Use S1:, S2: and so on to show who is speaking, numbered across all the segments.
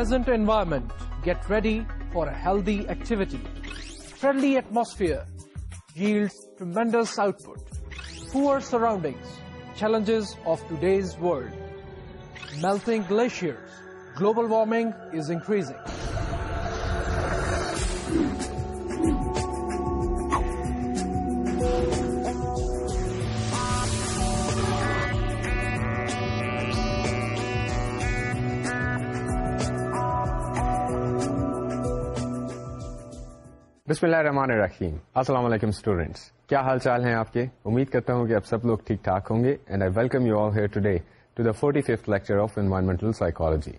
S1: Pleasant environment. Get ready for a healthy activity. Friendly atmosphere yields tremendous output. Poor surroundings, challenges of today's world. Melting glaciers, global warming is increasing.
S2: بسم اللہ الرحمن الرحیم السلام علیکم students کیا حال چال ہیں آپ کے امید کرتا ہوں کہ آپ سب لوگ ٹھیک ٹھاک ہوں گے and I welcome you all today to the forty fifth lecture of environmental psychology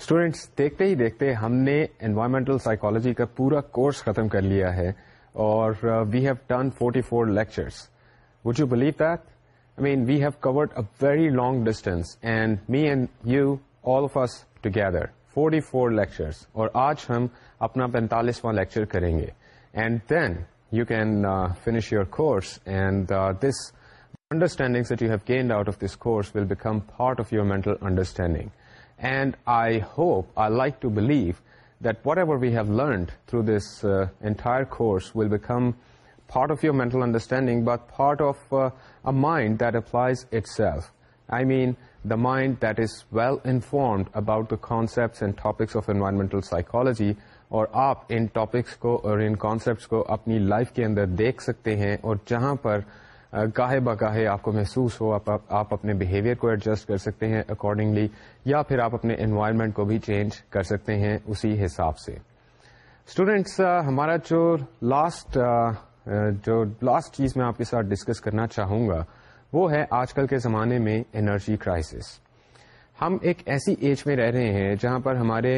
S2: students دیکھتے ہی دیکھتے ہم نے انوائرمنٹل سائیکالوجی کا پورا کورس ختم کر لیا ہے اور we have turn forty four lectures would you believe that I mean we have covered a very long distance and me and you all of us together forty four lectures اور آج ہم اپنا پینتالیسواں lecture کریں گے and then you can uh, finish your course, and uh, this understandings that you have gained out of this course will become part of your mental understanding. And I like to believe that whatever we have learned through this uh, entire course will become part of your mental understanding, but part of a mind that applies itself. I mean, the mind that is well informed about the concepts and topics of environmental psychology اور آپ ان topics کو اور ان concepts کو اپنی life کے اندر دیکھ سکتے ہیں اور جہاں پر گاہے بکاہے آپ کو محسوس ہو آپ اپنے بہیویئر کو ایڈجسٹ کر سکتے ہیں اکارڈنگلی یا پھر آپ اپنے انوائرمنٹ کو بھی چینج کر سکتے ہیں اسی حساب سے اسٹوڈینٹس ہمارا جو لاسٹ جو لاسٹ چیز میں آپ کے ساتھ ڈسکس کرنا چاہوں گا وہ ہے آج کل کے زمانے میں انرجی کرائسس ہم ایک ایسی ایج میں رہ رہے ہیں جہاں پر ہمارے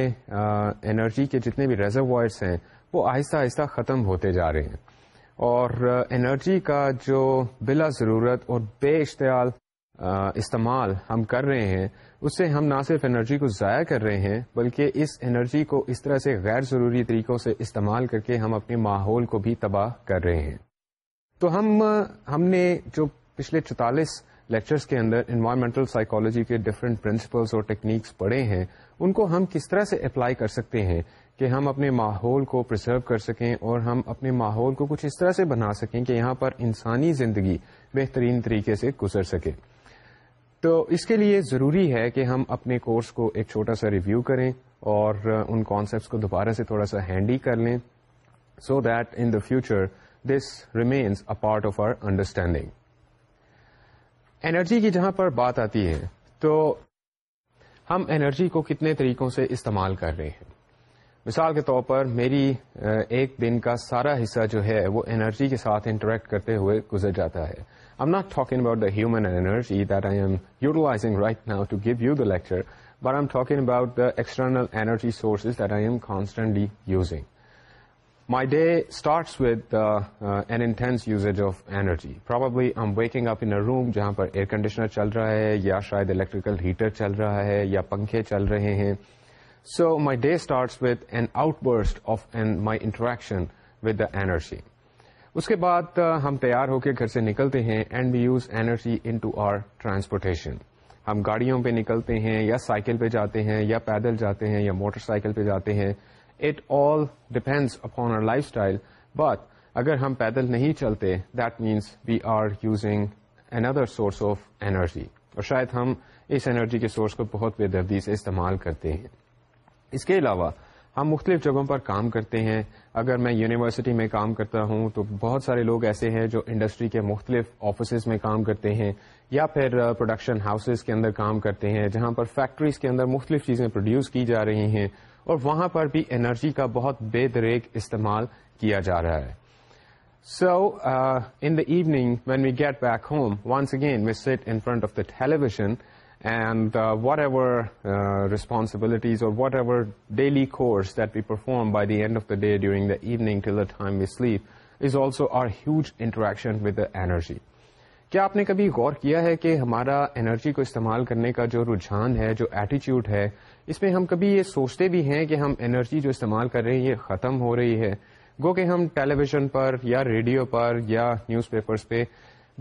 S2: انرجی کے جتنے بھی ریزروائرس ہیں وہ آہستہ آہستہ ختم ہوتے جا رہے ہیں اور انرجی کا جو بلا ضرورت اور بے اشتعال استعمال ہم کر رہے ہیں اس سے ہم نہ صرف انرجی کو ضائع کر رہے ہیں بلکہ اس انرجی کو اس طرح سے غیر ضروری طریقوں سے استعمال کر کے ہم اپنے ماحول کو بھی تباہ کر رہے ہیں تو ہم ہم نے جو پچھلے چوتالیس لیکچرس کے اندر انوائرمنٹل سائیکالوجی کے ڈفرینٹ پرنسپلس اور ٹیکنیکس پڑھے ہیں ان کو ہم کس طرح سے اپلائی کر سکتے ہیں کہ ہم اپنے ماحول کو پرزرو کر سکیں اور ہم اپنے ماحول کو کچھ اس طرح سے بنا سکیں کہ یہاں پر انسانی زندگی بہترین طریقے سے گزر سکے تو اس کے لیے ضروری ہے کہ ہم اپنے کورس کو ایک چھوٹا سا ریویو کریں اور ان کانسیپٹس کو دوبارہ سے تھوڑا سا ہینڈی کر لیں so that in the future this remains a part of our understanding energy کی جہاں پر بات آتی ہے تو ہم اینرجی کو کتنے طریقوں سے استعمال کر رہے ہیں مثال کے طور پر میری ایک دن کا سارا حصہ جو ہے وہ اینرجی کے ساتھ انٹریکٹ کرتے ہوئے گزر جاتا ہے M not talking about the human energy that I am utilizing right now to give you the lecture but M talking about the external energy sources that I am constantly using my day starts with intense usage of energy probably ہم waking up ان ا روم جہاں per air conditioner چل رہا ہے یا شاید electrical heater چل رہا ہے یا پنکھے چل رہے ہیں so my day starts with an outburst of and my interaction with energy اس کے بعد ہم تیار ہو کے گھر سے نکلتے ہیں and we use energy in to our transportation ہم گاڑیوں پہ نکلتے ہیں یا سائیکل پہ جاتے ہیں یا پیدل جاتے ہیں یا موٹر سائیکل پہ جاتے ہیں it all depends upon our life style but اگر ہم پیدل نہیں چلتے that means we are using another source of energy اور شاید ہم اس انرجی کے سورس کو بہت دردی سے استعمال کرتے ہیں اس کے علاوہ ہم مختلف جگہوں پر کام کرتے ہیں اگر میں یونیورسٹی میں کام کرتا ہوں تو بہت سارے لوگ ایسے ہیں جو انڈسٹری کے مختلف آفیسز میں کام کرتے ہیں یا پھر پروڈکشن uh, ہاؤسز کے اندر کام کرتے ہیں جہاں پر فیکٹریز کے اندر مختلف چیزیں پروڈیوس کی جا رہی ہیں اور وہاں پر بھی انرجی کا بہت بے دریک استعمال کیا جا رہا ہے so in the evening when we get back home once again we sit in front of the television and what whatever responsibilities اور whatever daily course that we perform by the end of the day during the evening till the time we sleep is also are huge interaction with the energy کیا آپ نے کبھی غور کیا ہے کہ ہمارا انرجی کو استعمال کرنے کا جو رجحان ہے جو ایٹیچیوڈ ہے اس میں ہم کبھی یہ سوچتے بھی ہیں کہ ہم انرجی جو استعمال کر رہے ہیں یہ ختم ہو رہی ہے گو کہ ہم ٹیلی ویژن پر یا ریڈیو پر یا نیوز پیپرز پہ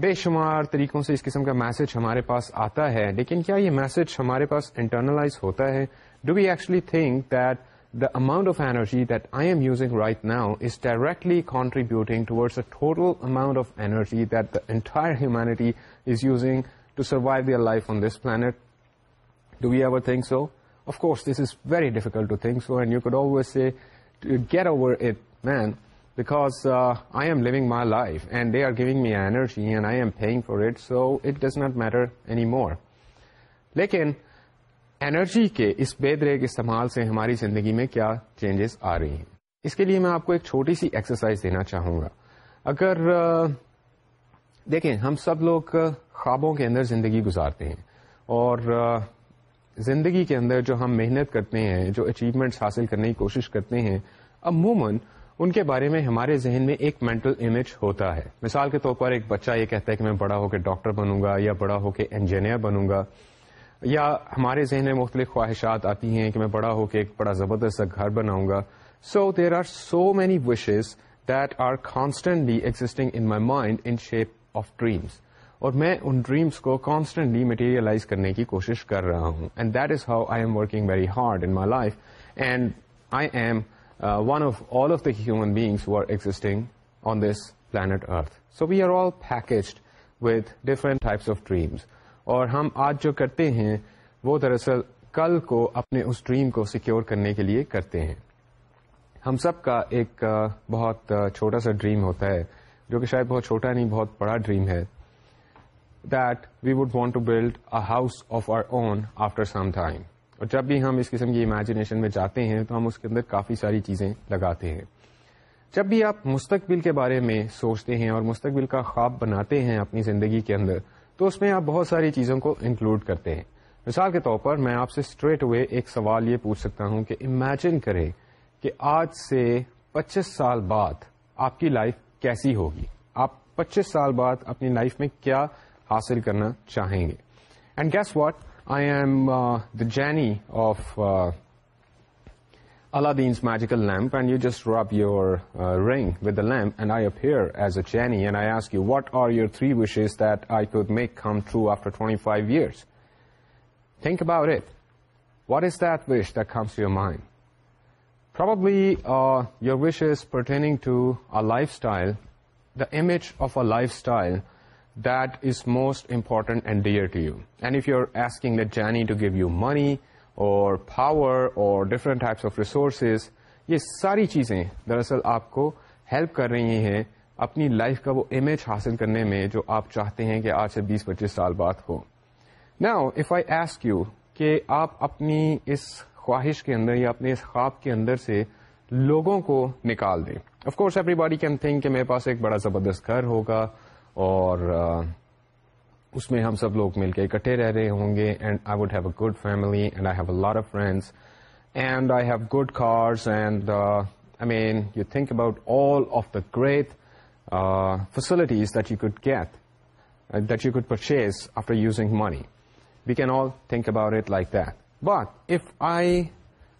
S2: بے شمار طریقوں سے اس قسم کا میسج ہمارے پاس آتا ہے لیکن کیا یہ میسج ہمارے پاس انٹرنلائز ہوتا ہے do we actually think that the amount of energy that I am using right now is directly contributing towards a total amount of energy that the entire humanity is using to survive their life on this planet do we ever think so of course this is very difficult to thing so and you could always gear over it mean because I am living my life and they are giving me energy and I am thank for it so it does not matter any more لیکن energy کے اس بے درخ کے استعمال سے ہماری زندگی میں کیا چینجز آ رہی ہیں اس کے لیے میں آپ کو ایک چھوٹی سی ایکسرسائز دینا چاہوں گا اگر دیکھیں ہم سب لوگ خوابوں کے اندر زندگی گزارتے ہیں اور زندگی کے اندر جو ہم محنت کرتے ہیں جو اچیومنٹس حاصل کرنے کی کوشش کرتے ہیں عموماً ان کے بارے میں ہمارے ذہن میں ایک مینٹل امیج ہوتا ہے مثال کے طور پر ایک بچہ یہ کہتا ہے کہ میں بڑا ہو کے ڈاکٹر بنوں گا یا بڑا ہو کے انجینئر بنوں گا یا ہمارے ذہن میں مختلف خواہشات آتی ہیں کہ میں بڑا ہو کے ایک بڑا زبردست گھر بناؤں گا so there are so many wishes that are constantly existing in my mind in shape of dreams اور میں ان ڈریمس کو کانسٹنٹلی میٹیریلائز مٹیریلائز کرنے کی کوشش کر رہا ہوں and that is how I am working very hard in my life and I am one of all of the human beings who are existing on this planet earth so we are all packaged with different types of dreams اور ہم آج جو کرتے ہیں وہ دراصل کل کو اپنے اس ڈریم کو سیکیور کرنے کے لیے کرتے ہیں ہم سب کا ایک uh, بہت uh, چھوٹا سا ڈریم ہوتا ہے جو کہ شاید بہت چھوٹا نہیں بہت بڑا ڈریم ہے house of our own after some time. اور جب بھی ہم اس قسم کی امیجنیشن میں جاتے ہیں تو ہم اس کے اندر کافی ساری چیزیں لگاتے ہیں جب بھی آپ مستقبل کے بارے میں سوچتے ہیں اور مستقبل کا خواب بناتے ہیں اپنی زندگی کے اندر تو اس میں آپ بہت ساری چیزوں کو انکلوڈ کرتے ہیں مثال کے طور پر میں آپ سے اسٹریٹ ہوئے ایک سوال یہ پوچھ سکتا ہوں کہ امیجن کریں کہ آج سے پچیس سال بعد آپ کی لائف کیسی ہوگی آپ پچیس سال بعد اپنی لائف میں کیا حاصل کرنا چاہیں گے and guess what I am the genie of this magical lamp and you just rub your ring with the lamp and I appear as a genie and I ask you what are your three wishes that I could make come through after twenty five years think about it what is that wish that comes your mind probably your wish is pertaining to a life style the image of a life style most is and dear to you and if you are asking the journey to give you money اور power or or types of resources یہ ساری چیزیں دراصل آپ کو help کر رہی ہیں اپنی لائف کا وہ امیج حاصل کرنے میں جو آپ چاہتے ہیں کہ آج سے بیس پچیس سال بعد ہو نہ اف آئی ایسک یو کہ آپ اپنی اس خواہش کے اندر یا اپنے اس خواب کے اندر سے لوگوں کو نکال دیں ایوری باڈی کین تھنک کہ میرے پاس ایک بڑا زبردست گھر ہوگا اور اس میں ہم سب لوگ مل کے اکٹھے رہ رہے ہوں گے and I would have a good family and I have a lot of friends and I have good cars and I mean you think about all of the great facilities that you could get that you could purchase after using money we can all think about it like that but if I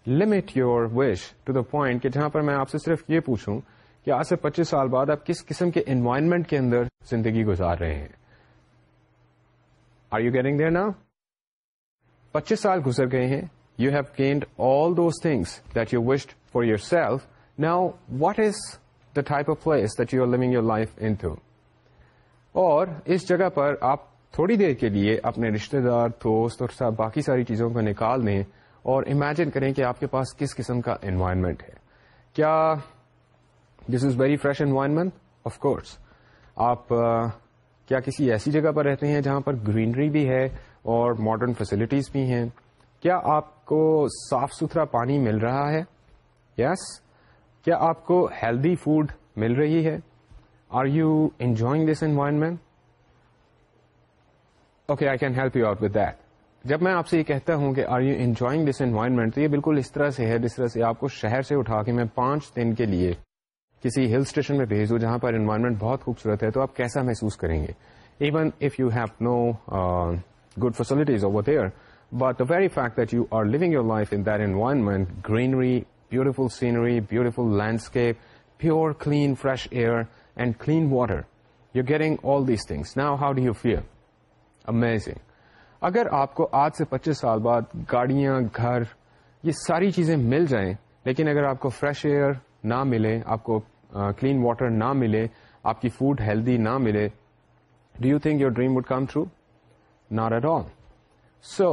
S2: limit your wish to the point کہ جہاں پر میں آپ سے صرف یہ پوچھوں کہ آج سے پچیس سال بعد آپ کس قسم کے انوائرمنٹ کے اندر زندگی گزار رہے ہیں آر یو گیٹنگ دیر نا پچیس سال گزر گئے ہیں you have gained all those things that you wished for yourself now what is the type of place that you are living your life in through اور اس جگہ پر آپ تھوڑی دیر کے لیے اپنے رشتے دار دوست اور سب باقی ساری چیزوں کو نکال دیں اور امیجن کریں کہ آپ کے پاس کس قسم کا انوائرمنٹ ہے کیا this is very fresh environment of course آپ کیا کسی ایسی جگہ پر رہتے ہیں جہاں پر گرینری بھی ہے اور ماڈرن فیسلٹیز بھی ہیں کیا آپ کو صاف ستھرا پانی مل رہا ہے یس yes? کیا آپ کو ہیلدی فوڈ مل رہی ہے are you enjoying this environment okay I can help you are with that جب میں آپ سے یہ کہتا ہوں کہ are you enjoying this environment تو یہ بالکل اس طرح سے ہے جس طرح سے آپ کو شہر سے اٹھا کے میں پانچ دن کے لیے کسی ہل اسٹیشن میں بھیج دو جہاں پر انوائرمنٹ بہت خوبصورت ہے تو آپ کیسا محسوس کریں گے even if you have no good facilities over there but the very fact that you are living your life in that environment greenery beautiful scenery beautiful landscape pure clean fresh air and clean water you getting all these things نا how do you feel اگر آپ کو آج سے پچیس سال بعد گاڑیاں گھر یہ ساری چیزیں مل جائیں لیکن اگر آپ کو فریش ایئر نہ ملے آپ کو کلین واٹر نہ ملے آپ کی فوڈ ہیلدی نہ ملے do you think your dream would come through not at all so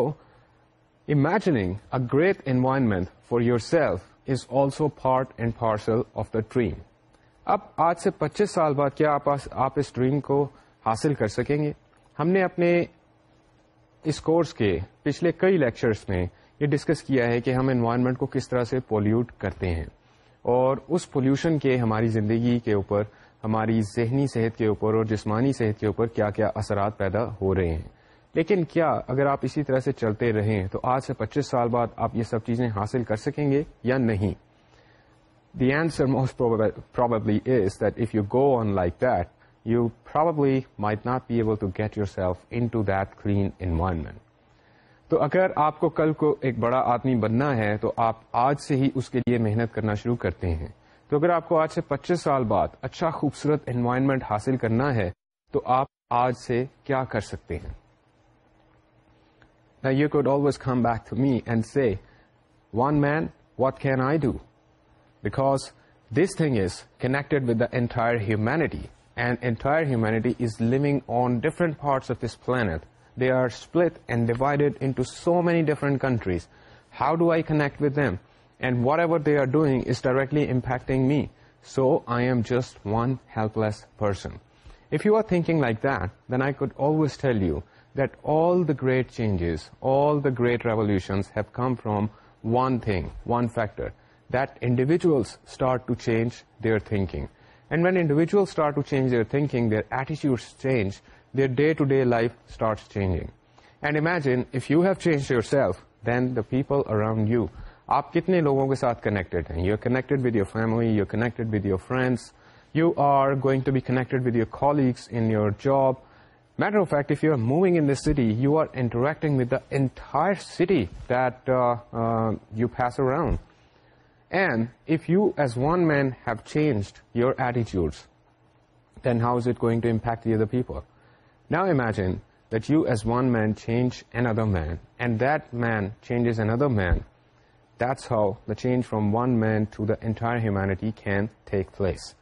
S2: imagining a great environment for yourself is also part and parcel of the dream اب آج سے پچیس سال بعد کیا آپ اس ڈریم کو حاصل کر سکیں گے ہم نے اپنے اس کورس کے پچھلے کئی لیکچرز میں یہ ڈسکس کیا ہے کہ ہم انوائرمنٹ کو کس طرح سے پولوٹ کرتے ہیں اور اس پولوشن کے ہماری زندگی کے اوپر ہماری ذہنی صحت کے اوپر اور جسمانی صحت کے اوپر کیا کیا اثرات پیدا ہو رہے ہیں لیکن کیا اگر آپ اسی طرح سے چلتے رہیں تو آج سے پچیس سال بعد آپ یہ سب چیزیں حاصل کر سکیں گے یا نہیں the answer most probably is that if you go on like that you probably may not be able to get yourself into that clean environment تو اگر آپ کو کل کو ایک بڑا آدمی بننا ہے تو آپ آج سے ہی اس کے لیے محنت کرنا شروع کرتے ہیں تو اگر آپ کو آج سے پچیس سال بعد اچھا خوبصورت انوائرمنٹ حاصل کرنا ہے تو آپ آج سے کیا کر سکتے ہیں you you could always come back to me and one one man can can I do this this thing is with with entire humanity and entire humanity is living on different parts of this planet They are split and divided into so many different countries. How do I connect with them? And whatever they are doing is directly impacting me. So I am just one helpless person. If you are thinking like that, then I could always tell you that all the great changes, all the great revolutions have come from one thing, one factor, that individuals start to change their thinking. And when individuals start to change their thinking, their attitudes change, their day to day life start change and imagine if you have change yourself then the people around you آپ کتنے لوگوں کے ساتھ connected ہیں you are connected with your family you are connected with your friends you are گوئگ to be connected with your colleagues in your job matter of fact if you are moving in the city you are interacting with داٹا city you has around and if you as one man have change your ایٹیچیوڈ then how's it going to impact your the people Now imagine that you as one man change another man, and that man changes another man. That's how the change from one man to the entire humanity can take place.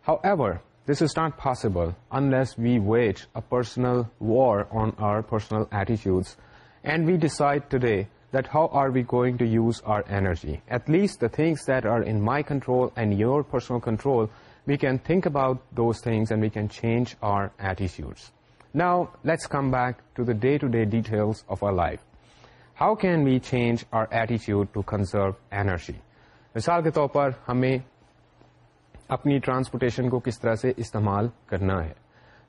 S2: However, this is not possible unless we wage a personal war on our personal attitudes, and we decide today that how are we going to use our energy. At least the things that are in my control and your personal control, we can think about those things and we can change our attitudes. ناؤٹس come back to the day to day detail of our life how can be change our attitude to conserve energy مثال کے طور پر ہمیں اپنی transportation کو کس طرح سے استعمال کرنا ہے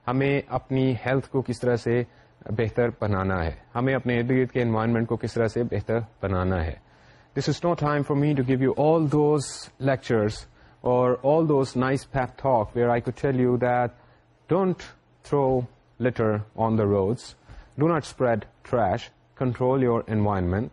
S2: ہمیں اپنی ہیلتھ کو کس طرح سے بہتر بنانا ہے ہمیں اپنے ارد گرد کے انوائرمنٹ کو کس طرح سے بہتر بنانا ہے this is no time for me to give you all those lectures اور all those nice nice talk where I go tell you that don't throw litter on the roads. Do not spread trash. Control your environment.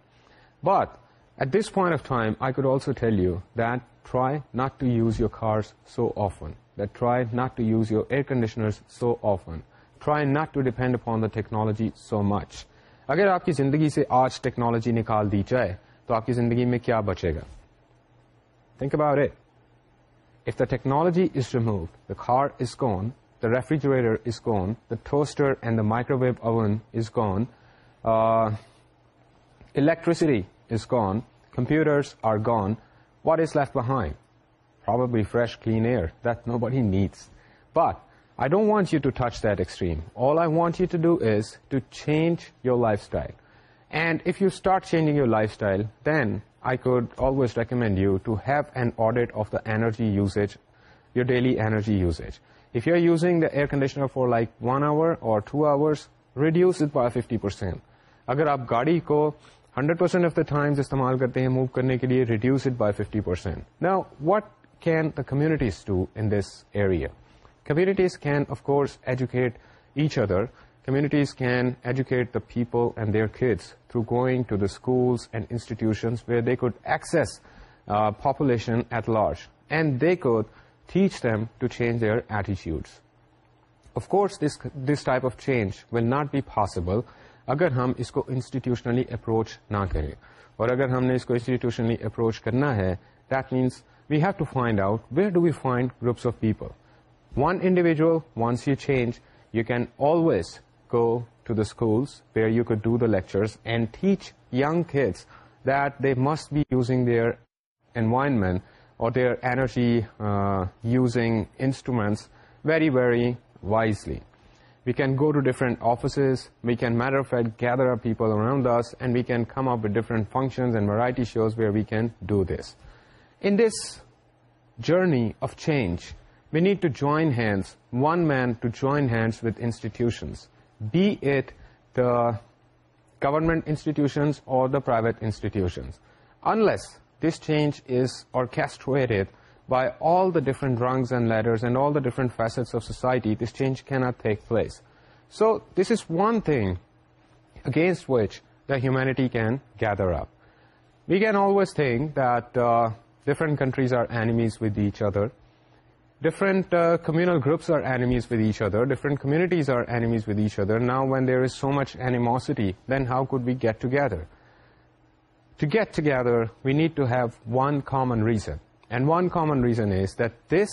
S2: But at this point of time, I could also tell you that try not to use your cars so often. That try not to use your air conditioners so often. Try not to depend upon the technology so much. اگر آپ کی زندگی سے آج technology نکال دی جائے تو آپ کی زندگی میں کیا بچے گا think about it If the technology is removed, the car is gone, The refrigerator is gone. The toaster and the microwave oven is gone. Uh, electricity is gone. Computers are gone. What is left behind? Probably fresh, clean air that nobody needs. But I don't want you to touch that extreme. All I want you to do is to change your lifestyle. And if you start changing your lifestyle, then I could always recommend you to have an audit of the energy usage, your daily energy usage. If you are using the air conditioner for like one hour or two hours reduce by fifty percent اگر آپ گاڑی کو hundred percent of the times استعمال کرتے ہیں move کرنے کے لیے reduce it by fifty percent نا what can the communities to in this area communities can of course educate each other communities can educate the people and their kids through going to the schools and institutions where they could access population at large and they could teach them to change their ایٹیچیوڈ of course this type of change will not be possible اگر ہم اس کو انسٹیٹیوشنلی approach نہ کریں اور اگر ہم نے اس کو انسٹیٹیوشنلی اپروچ کرنا ہے that means we have to find out where do we find groups of people one individual once you change you can always go to the schools where you can do the lectures and teach young kids that they must be using their environment or their energy uh, using instruments very, very wisely. We can go to different offices, we can, matter of fact, gather our people around us, and we can come up with different functions and variety shows where we can do this. In this journey of change, we need to join hands, one man to join hands with institutions, be it the government institutions or the private institutions. Unless this change is orchestrated by all the different rungs and ladders and all the different facets of society. This change cannot take place. So this is one thing against which the humanity can gather up. We can always think that uh, different countries are enemies with each other. Different uh, communal groups are enemies with each other. Different communities are enemies with each other. Now when there is so much animosity, then how could we get together? to get together, we need to have one common reason. And one common reason is that this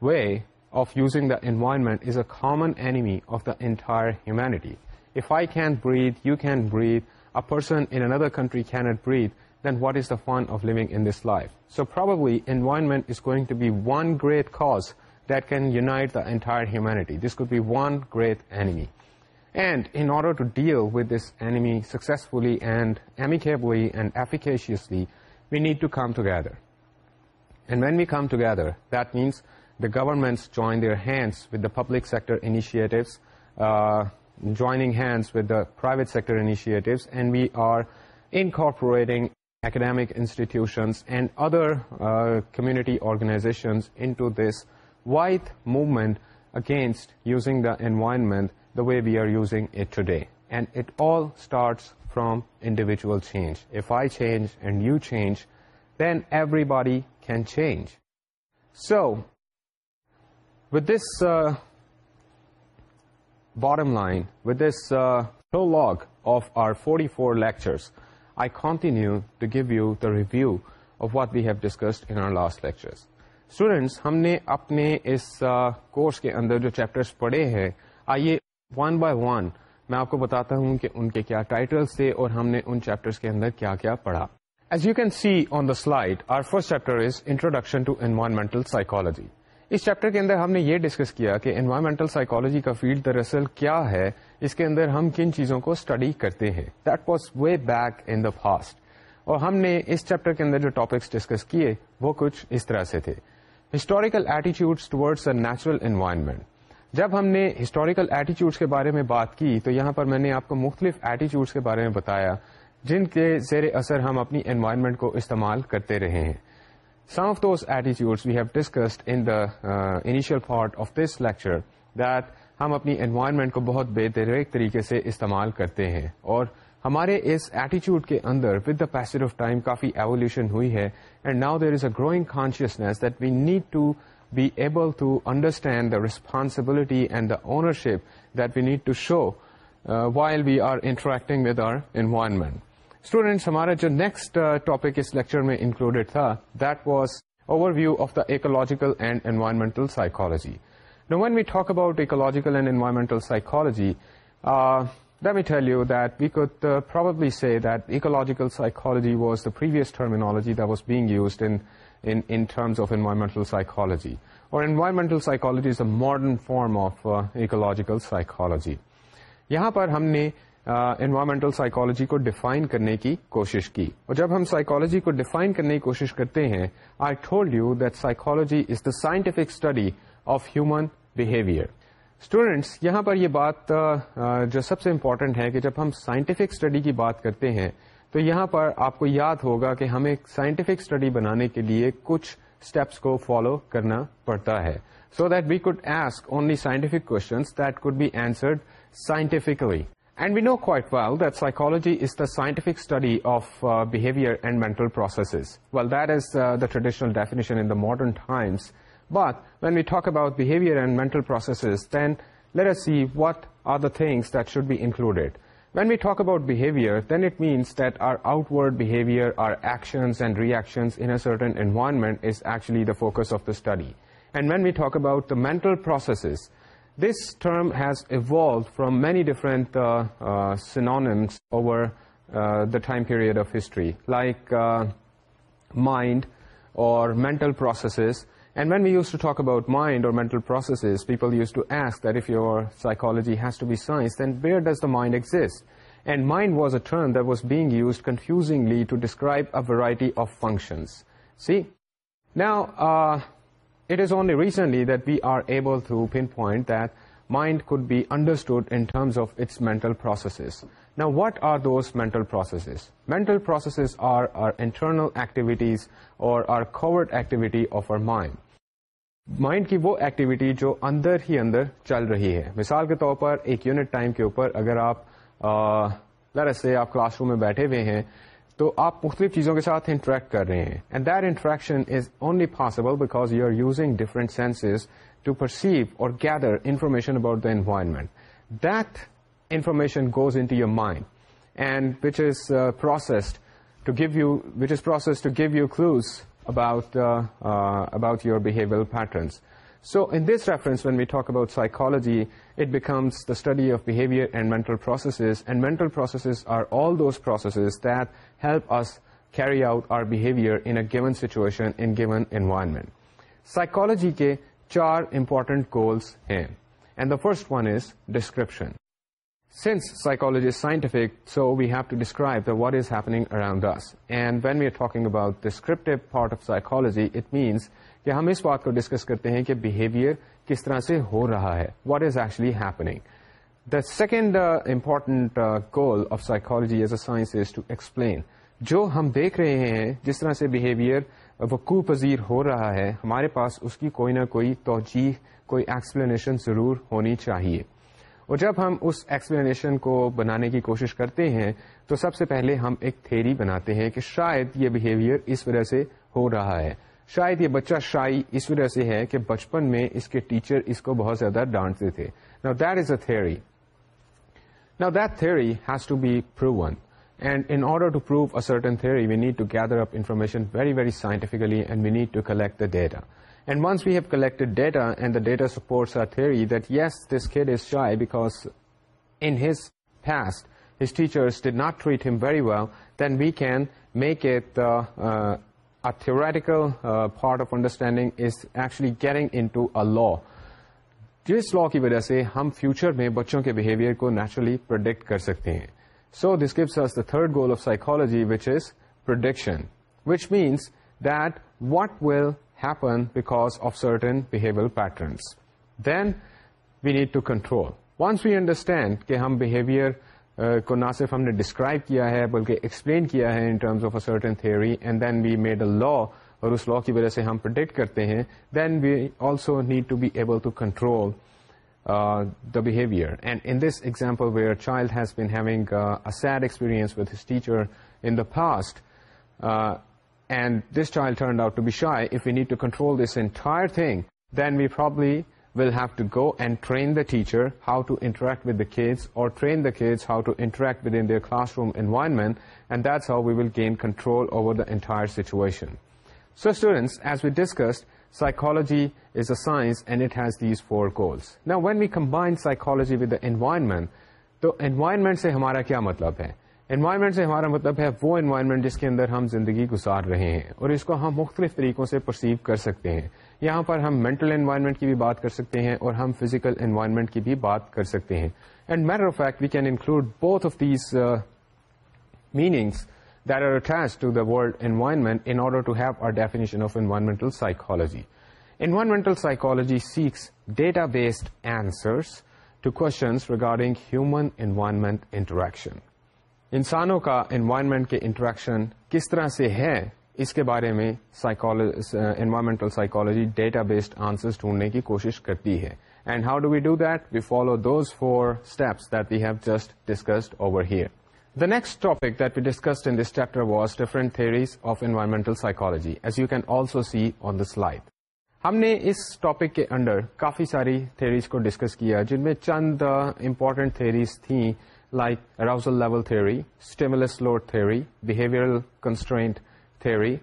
S2: way of using the environment is a common enemy of the entire humanity. If I can't breathe, you can't breathe, a person in another country cannot breathe, then what is the fun of living in this life? So probably environment is going to be one great cause that can unite the entire humanity. This could be one great enemy. And in order to deal with this enemy successfully and amicably and efficaciously, we need to come together. And when we come together, that means the governments join their hands with the public sector initiatives, uh, joining hands with the private sector initiatives, and we are incorporating academic institutions and other uh, community organizations into this wide movement against using the environment the way we are using it today and it all start from individual change I change and you change then everybody can change so with this bottom line with this thought of our forty four lectures I continue to give you the review of what we have discussed in last lecture students ہم نے اپنے اس کو جو chapter پڑھے ہیں آئیے one by one میں آپ کو بتاتا ہوں کہ ان کے کیا ٹائٹلس تھے اور ہم نے ان چیپٹر کے اندر کیا کیا پڑھا as you can see on the slide our first chapter is introduction to environmental psychology اس چیپٹر کے اندر ہم نے یہ ڈسکس کیا کہ انوائرمنٹل سائیکولوجی کا فیلڈ دراصل کیا ہے اس کے اندر ہم کن چیزوں کو اسٹڈی کرتے ہیں that was way back in the past اور ہم نے اس چیپٹر کے اندر جو ٹاپکس ڈسکس کیے وہ کچھ اس طرح سے تھے historical attitudes towards a natural environment جب ہم نے ہسٹوریکل ایٹیچیوڈس کے بارے میں بات کی تو یہاں پر میں نے آپ کو مختلف ایٹیچیوڈس کے بارے میں بتایا جن کے زیر اثر ہم اپنی انوائرمنٹ کو استعمال کرتے رہے ہیں some of those attitudes we have discussed in the initial part of this lecture that ہم اپنی انوائرمنٹ کو بہت بےتری طریقے سے استعمال کرتے ہیں اور ہمارے اس ایٹیچیوڈ کے اندر with the passage of time کافی ایولیوشن ہوئی ہے and now there is a growing consciousness that we need to be able to understand the responsibility and stewardship that we need to show why we are interacting with our environment students ہمارے جو next topic اس lecture میں included تھا that was overview of the ecological and environmental psychology now when we talk about ecological and environmental psychology then me tell you that we could probably see that ecological psychology was the previous terminology that was being used in Or environmental or environmental a is form form of uh, ecological psychology. یہاں پر ہم نے environmental psychology کو define کرنے کی کوشش کی اور جب ہم سائیکولوجی کو ڈیفائن کرنے کی کوشش کرتے ہیں I told you that psychology is the scientific study of human behaviour students یہاں پر یہ بات جو سب سے امپورٹنٹ ہے کہ جب ہم سائنٹفک اسٹڈی کی بات کرتے ہیں تو یہاں پر آپ کو یاد ہوگا کہ ہمیں سائنٹیفک اسٹڈی بنانے کے لیے کچھ اسٹیپس کو فالو کرنا پڑتا ہے so that we could ask only scientific questions that could be answered scientifically and we know quite well that psychology is the scientific study of behaviour and mental processes well that is the traditional definition in the modern times but when we talk about behaviour and mental processes then let see what are the things that should be included When we talk about behavior, then it means that our outward behavior, our actions and reactions in a certain environment is actually the focus of the study. And when we talk about the mental processes, this term has evolved from many different uh, uh, synonyms over uh, the time period of history, like mind or mental processes. And when we used to talk about mind or mental processes, people used to ask that if your psychology has to be science, then where does the mind exist? And mind was a term that was being used confusingly to describe a variety of functions. See? Now, uh, it is only recently that we are able to pinpoint that mind could be understood in terms of its mental processes. نا what are those mental processes mental processes are our internal activities or are could activity of our mind mind کی وہ activity جو اندر ہی اندر چل رہی ہے مثال کے طور پر ایک یونٹ ٹائم کے اوپر اگر آپ لرس سے آپ کلاس روم میں بیٹھے ہوئے ہیں تو آپ مختلف چیزوں کے ساتھ انٹریکٹ کر رہے ہیں and that interaction is only possible because you are using different senses to perceive or gather information about the environment that information goes in mind and which is to give us process to give you clues about about your behaviour patterns so in this reference when we talk about psychology it becomes the of behaviour and mental processes and mental processes are all those processes that help us carry out our behaviour in given situation environment psychology کے چار important goals ہیں and the first one is description since psychology is scientific so we have to describe what is happening around this and when we are talk about part of psychology it means کہ ہم اس بات کو discuss کرتے ہیں کہ behaviour کس طرح سے ہو رہا ہے what is actually happening the second important goal of psychology as a science is to explain جو ہم دیکھ رہے ہیں جس طرح سے بہیویئر وقوع پذیر ہو رہا ہے ہمارے پاس اس کی کوئی نہ کوئی توجیح کوئی ایکسپلینیشن ضرور ہونی چاہیے اور جب ہم اس ایکسپلینیشن کو بنانے کی کوشش کرتے ہیں تو سب سے پہلے ہم ایک تھیری بناتے ہیں کہ شاید یہ بہیویئر اس وجہ سے ہو رہا ہے شاید یہ بچہ شائی اس وجہ سے ہے کہ بچپن میں اس کے ٹیچر اس کو بہت زیادہ ڈانٹتے تھے نا دیٹ از اے تھیئری نا that theory has to be proven and in order to prove a certain theory we need to gather up information very very scientifically and we need to collect the data and once we have collected data and the data supports our theory that yes this kid is shy because his teacher did not treat him very well then we can make اٹھیوریٹیکل part of understanding is actually caring in to a law جس law کی وجہ سے ہم future میں بچوں کے behaviour کو naturally product کر سکتے ہیں so this gaps is the third goal of psychology which is production which means that what will patterns then we need to control once we understand کہ ہم بہیویئر uh, کو نہ صرف ہم نے ڈسکرائب کیا ہے بلکہ ایکسپلین کیا ہے in terms of a certain theory and then we made a law اور اس لا کی وجہ سے ہم پرڈکٹ کرتے ہیں then we also need to be able to control the behaviour and in this example where child has been having a sad experience with his teacher in the past and this child turned out to be شا if you need to control this entire thing then we probably will have to go and train the teacher how to interact with داڈس or train the kids how to interact with in classroom environment and that's how we will gain control over situation so students as we discuss psychology is a science and it has four goals when we combined psychology with environment تو environment سے ہمارا کیا مطلب ہے environment سے ہمارا مطلب ہے وہ انوائرمنٹ جس کے اندر ہم زندگی گزار رہے ہیں اور اس کو ہم مختلف طریقوں سے پرسیو کر سکتے ہیں یہاں پر ہم مینٹل انوائرمنٹ کی بھی بات کر سکتے ہیں اور ہم فزیکل انوائرمنٹ کی بھی بات کر سکتے ہیں and matter of fact we can include both of these meanings that are attach to the world environment in order to have our definition of environmental psychology environmental psychology seeks data based answers to questions regarding human environment interaction انسانوں کا environment کے interaction کس طرح سے ہے اس کے بارے میں environmental psychology data based answer ڈھونڈنے کی کوشش کرتی ہے and how do we do that we follow those four steps that we have just discussed over here the next topic that we discussed in this chapter was different theories of environmental psychology, as you can also see on the slide. ہم نے اس topic کے under کافی ساری کو discuss کیا جن میں چند important theories تھیں like arousal level theory stimulus load theory behaviour constraint theory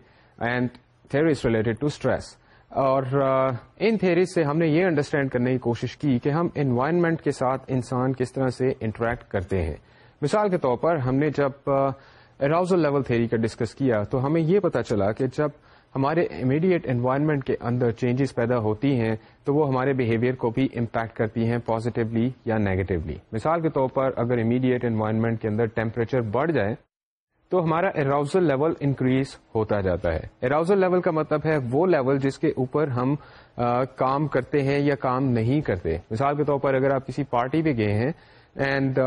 S2: and theory is related to stress اور ان تھریز سے ہم نے یہ انڈرسٹینڈ کرنے کی کوشش کی کہ ہم انوائرمنٹ کے ساتھ انسان کس طرح سے انٹریکٹ کرتے ہیں مثال کے طور پر ہم نے جب اراؤزل لیول تھیوری کا ڈسکس کیا تو ہمیں یہ پتا چلا کہ جب ہمارے امیڈیٹ انوائرمنٹ کے اندر چینجز پیدا ہوتی ہیں تو وہ ہمارے بہیویئر کو بھی امپیکٹ کرتی ہیں پازیٹیولی یا نیگیٹیولی مثال کے طور پر اگر امیڈیٹ انوائرمنٹ کے اندر ٹیمپریچر بڑھ جائے تو ہمارا اراؤزل لیول انکریز ہوتا جاتا ہے اراؤزل لیول کا مطلب ہے وہ لیول جس کے اوپر ہم آ, کام کرتے ہیں یا کام نہیں کرتے مثال کے طور پر اگر آپ کسی پارٹی پہ گئے ہیں and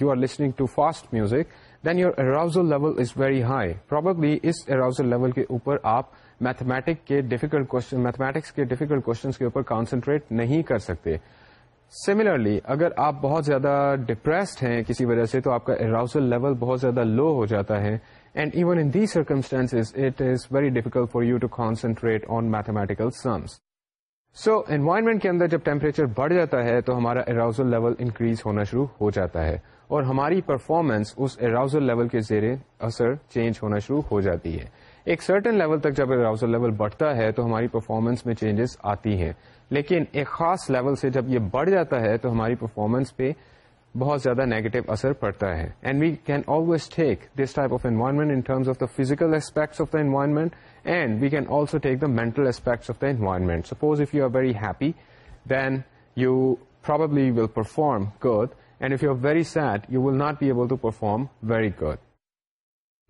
S2: you are listening to fast music then your arousal level is very high probably اس اراؤزل لیول کے اوپر آپ میتھمیٹک کے ڈیفیکلٹ میتھمیٹکس کے ڈیفیکلٹ کے اوپر کانسنٹریٹ نہیں کر سکتے سملرلی اگر آپ بہت زیادہ ڈپریسڈ ہیں کسی وجہ سے تو آپ کا اراؤزل لیول بہت زیادہ لو ہو جاتا ہے and even in these circumstance it is very difficult for you to concentrate on mathematical sums so environment کے اندر جب ٹیمپریچر بڑھ جاتا ہے تو ہمارا اراؤزل لیول انکریز ہونا شروع ہو جاتا ہے اور ہماری پرفارمنس اس اراؤزل لیول کے زیر اثر چینج ہونا شروع ہو جاتی ہے ایک سرٹن لیول تک جب اراؤزل لیول بڑھتا ہے تو ہماری پرفارمنس میں چینجز آتی ہیں لیکن ایک خاص لیول سے جب یہ بڑھ جاتا ہے تو ہماری پرفارمنس پہ بہت زیادہ نیگیٹو اثر پڑتا ہے and we can always take this type of environment in terms of the physical aspects of the environment and we can also take the mental aspects of the environment suppose if you are very happy then you probably will perform good and if you are very sad you will not be able to perform very good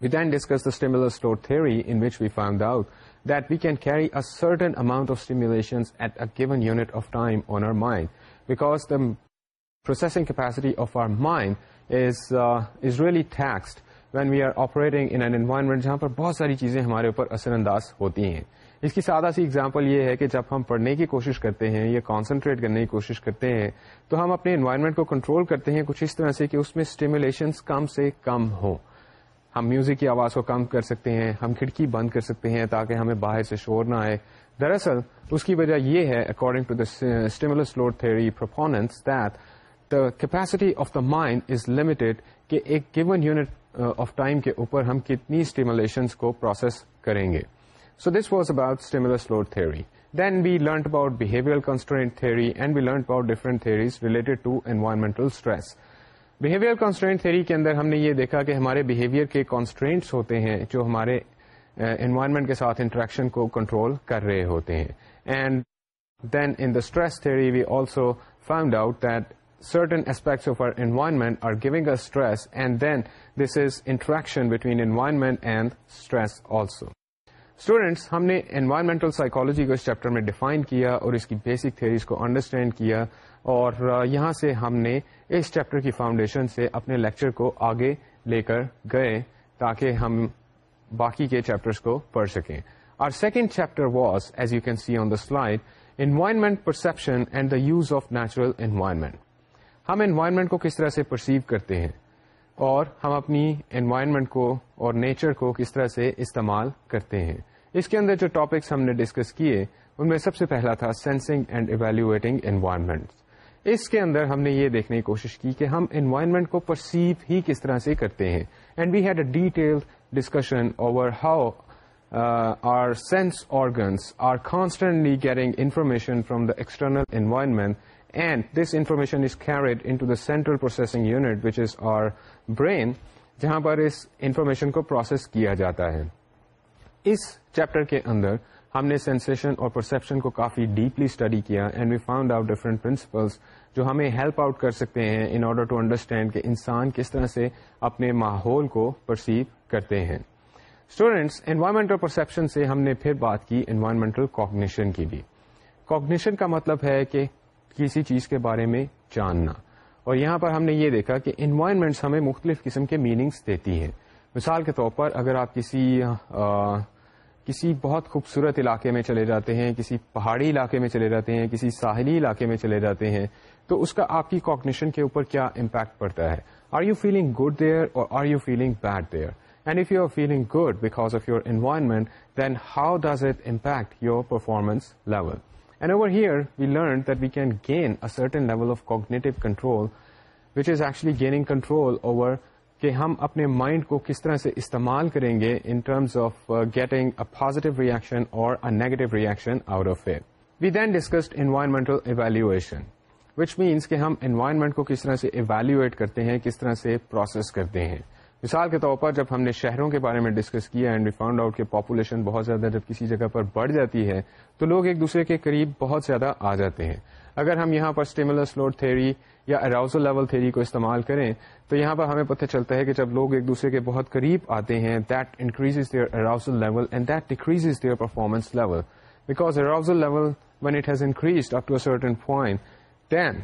S2: we can discuss theory in which we find out that we can carry certain amount of stimulation at given unit of time on our mind because the processing capacity of our mind is really taxed when we are operating جہاں پر بہت ساری چیزیں ہمارے اوپر اثر انداز ہوتی ہیں اس کی سادہ سی اگزامپل یہ ہے کہ جب ہم پڑھنے کی کوشش کرتے ہیں یا کانسنٹریٹ کرنے کی کوشش کرتے ہیں تو ہم اپنے انوائرمنٹ کو کنٹرول کرتے ہیں کچھ اس طرح سے کہ اس میں اسٹیمولیشنس کم سے کم ہو ہم میوزک کی آواز کو کم کر سکتے ہیں ہم کھڑکی بند کر سکتے ہیں تاکہ ہمیں باہر سے شور نہ آئے دراصل اس کی وجہ یہ ہے according to the stimulus load theory performance that the capacity of the mind is limited کہ ایک گیون یونٹ آف ٹائم کے اوپر ہم کتنی اسٹیمولیشنس کو پروسیس کریں گے so this was about stimulus فلور theory then we learned about behaviour constraint theory and we learned about different theories related to environmental stress behaviour constraint theory کے اندر ہم نے یہ دیکھا کہ ہمارے بہیویئر کے کانسٹرنٹس ہوتے ہیں جو ہمارے انوائرمنٹ uh, کے ساتھ انٹریکشن کو کنٹرول کر رہے ہوتے ہیں دین ان دا اسٹریس تھوڑی we also found out certain aspects of our environment are giving a stress and then this is interaction between environment and stress also students ہم نے انوائرمنٹل سائیکالوجی کو اس chapter میں define کیا اور اس کی بیسک تھیریز کو انڈرسٹینڈ کیا اور یہاں سے ہم نے اس چیپٹر کی فاؤنڈیشن سے اپنے لیکچر کو آگے لے کر گئے تاکہ ہم باقی کے چیپٹرس کو پڑھ سکیں our second chapter was as you can see on the slide environment perception and the use of natural environment ہم انوائرمنٹ کو کس طرح سے پرسیو کرتے ہیں اور ہم اپنی انوائرمنٹ کو اور نیچر کو کس طرح سے استعمال کرتے ہیں اس کے اندر جو ٹاپکس ہم نے ڈسکس کیے ان میں سب سے پہلا تھا سینسنگ اینڈ ایویلویٹنگ انوائرمنٹ اس کے اندر ہم نے یہ دیکھنے کی کوشش کی کہ ہم انوائرمنٹ کو پرسیو ہی کس طرح سے کرتے ہیں and we had a detail discussion over how our sense organs are constantly getting information the external environment and this information is carried in central processing unit which is our brain جہاں پر اس information کو process کیا جاتا ہے اس chapter کے اندر ہم نے سینسیشن اور پرسپشن کو کافی ڈیپلی اسٹڈی کیا and we found out different principles جو ہمیں ہیلپ آؤٹ کر سکتے ہیں ان آرڈر ٹو انڈرسٹینڈ کہ انسان کس طرح سے اپنے ماحول کو پرسیو کرتے ہیں اسٹوڈینٹس انوائرمنٹل پرسپشن سے ہم نے پھر بات کی انوائرمنٹل کاگنیشن کی بھی کاگنیشن کا مطلب ہے کہ کسی چیز کے بارے میں جاننا اور یہاں پر ہم نے یہ دیکھا کہ انوائرمنٹس ہمیں مختلف قسم کے میننگس دیتی ہیں مثال کے طور پر اگر آپ کسی آ, کسی بہت خوبصورت علاقے میں چلے جاتے ہیں کسی پہاڑی علاقے میں چلے جاتے ہیں کسی ساحلی علاقے میں چلے جاتے ہیں تو اس کا آپ کی کوگنیشن کے اوپر کیا امپیکٹ پڑتا ہے are you feeling good there or are you feeling bad there and if you are feeling good because of your environment then how does it impact your performance level and over we we learn that we can gain cognitive certain level of cognitive control control control over ہم اپنے mind کو کس طرح سے استعمال کریں گے in terms of getting a positive reaction اور negative reaction out of we then discussed environmental evaluation which means کہ ہم انوائرمنٹ کو کس طرح سے ایویلویٹ کرتے ہیں کس طرح سے پروسیس کرتے ہیں مثال کے طور پر جب ہم نے شہروں کے بارے میں ڈسکس کیا اینڈ وی فاؤنڈ آؤٹ کہ پاپولیشن بہت زیادہ جب کسی جگہ پر بڑھ جاتی ہے تو لوگ ایک دوسرے کے قریب بہت زیادہ آ جاتے ہیں اگر ہم یہاں پر اسٹیملس لوڈ تھیری یا اراؤزل لیول تھیری کو استعمال کریں تو یہاں پر ہمیں پتہ چلتا ہے کہ جب لوگ ایک دوسرے کے بہت قریب آتے ہیں that increase their arousal level and that decrease their performance level because arousal level when it has increase up to certain point then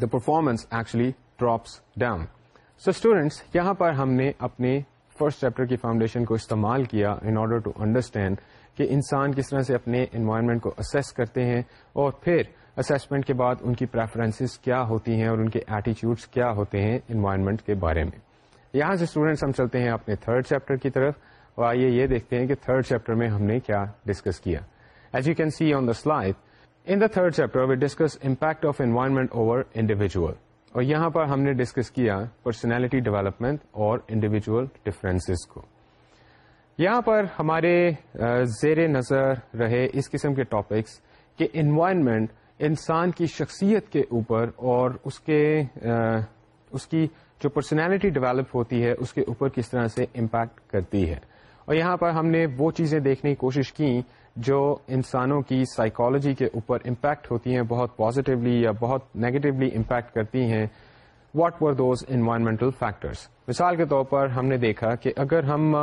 S2: the performance actually drops down so students یہاں پر ہم نے اپنے فرسٹ چیپٹر کی foundation کو استعمال کیا in order to understand کہ انسان کس طرح سے اپنے انوائرمنٹ کو اسیس کرتے ہیں اور پھر اسیسمنٹ کے بعد ان کی پریفرنسز کیا ہوتی ہیں اور ان کے ایٹیچیوڈس کیا ہوتے ہیں انوائرمنٹ کے بارے میں یہاں سے اسٹوڈینٹس ہم چلتے ہیں اپنے تھرڈ چیپٹر کی طرف اور آئیے یہ دیکھتے ہیں کہ تھرڈ چیپٹر میں ہم نے کیا ڈسکس کیا as you can see on the slide in the third chapter we discuss impact of environment over individual اور یہاں پر ہم نے ڈسکس کیا پرسنالٹی ڈیولپمنٹ اور انڈیویجل ڈفرینسز کو یہاں پر ہمارے زیر نظر رہے اس قسم کے ٹاپکس کہ انوائرمنٹ انسان کی شخصیت کے اوپر اور اس کے اس کی جو پرسنالٹی ڈیولپ ہوتی ہے اس کے اوپر کس طرح سے امپیکٹ کرتی ہے اور یہاں پر ہم نے وہ چیزیں دیکھنے کی کوشش کی جو انسانوں کی سائیکالوجی کے اوپر امپیکٹ ہوتی ہیں بہت پازیٹیولی یا بہت نیگیٹولی امپیکٹ کرتی ہیں what were those environmental factors مثال کے طور پر ہم نے دیکھا کہ اگر ہم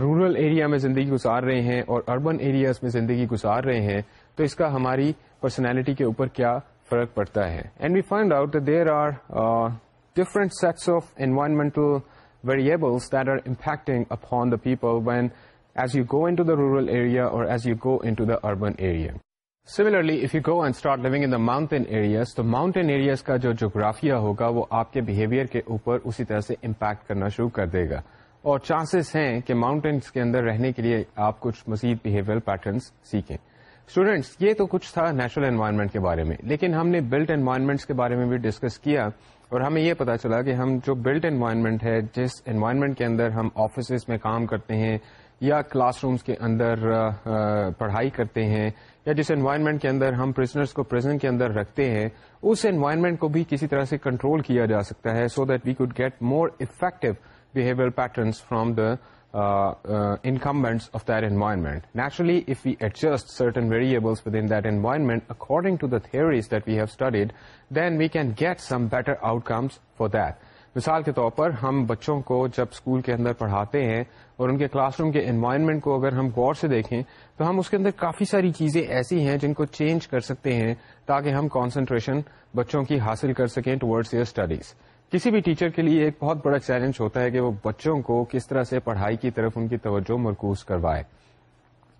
S2: رورل ایریا میں زندگی گزار رہے ہیں اور اربن ایریاز میں زندگی گزار رہے ہیں تو اس کا ہماری پرسنالٹی کے اوپر کیا فرق پڑتا ہے and we find out there are different sets of environmental variables that are impacting upon the people when as you go N to the rural area اور as you go N to the urban area similarly if you go and start living in the the the the تو mountain areas کا جو جغرافیہ ہوگا وہ آپ کے behaviour کے اوپر اسی طرح سے امپیکٹ کرنا شروع کر دے گا اور چانسز ہیں کہ ماؤنٹینس کے اندر رہنے کے لیے آپ کچھ مزید بہیویئر پیٹرنس سیکھیں اسٹوڈینٹس یہ تو کچھ تھا نیچرل انوائرمنٹ کے بارے میں لیکن ہم نے بلٹ انوائرمنٹس کے بارے میں بھی ڈسکس کیا اور ہمیں یہ پتا چلا کہ ہم جو بلٹ انوائرمنٹ ہے جس انوائرمنٹ کے اندر ہم آفیسز میں کام کرتے ہیں یا کلاس رومس کے اندر پڑھائی کرتے ہیں یا جس انوائرمنٹ کے اندر ہم پرزنرس کو پرزنٹ کے اندر رکھتے ہیں اس انوائرمنٹ کو بھی کسی طرح سے کنٹرول کیا جا سکتا ہے so that we could get more effective behaviour patterns from the incumbents of that environment naturally if we adjust certain variables within that environment according to the theories that we have studied then we can get some better outcomes for that مثال کے طور پر ہم بچوں کو جب school کے اندر پڑھاتے ہیں اور ان کے کلاس روم کے انوائرمنٹ کو اگر ہم غور سے دیکھیں تو ہم اس کے اندر کافی ساری چیزیں ایسی ہیں جن کو چینج کر سکتے ہیں تاکہ ہم کانسنٹریشن بچوں کی حاصل کر سکیں ٹوڈز یور اسٹڈیز کسی بھی ٹیچر کے لیے ایک بہت بڑا چیلنج ہوتا ہے کہ وہ بچوں کو کس طرح سے پڑھائی کی طرف ان کی توجہ مرکوز کروائے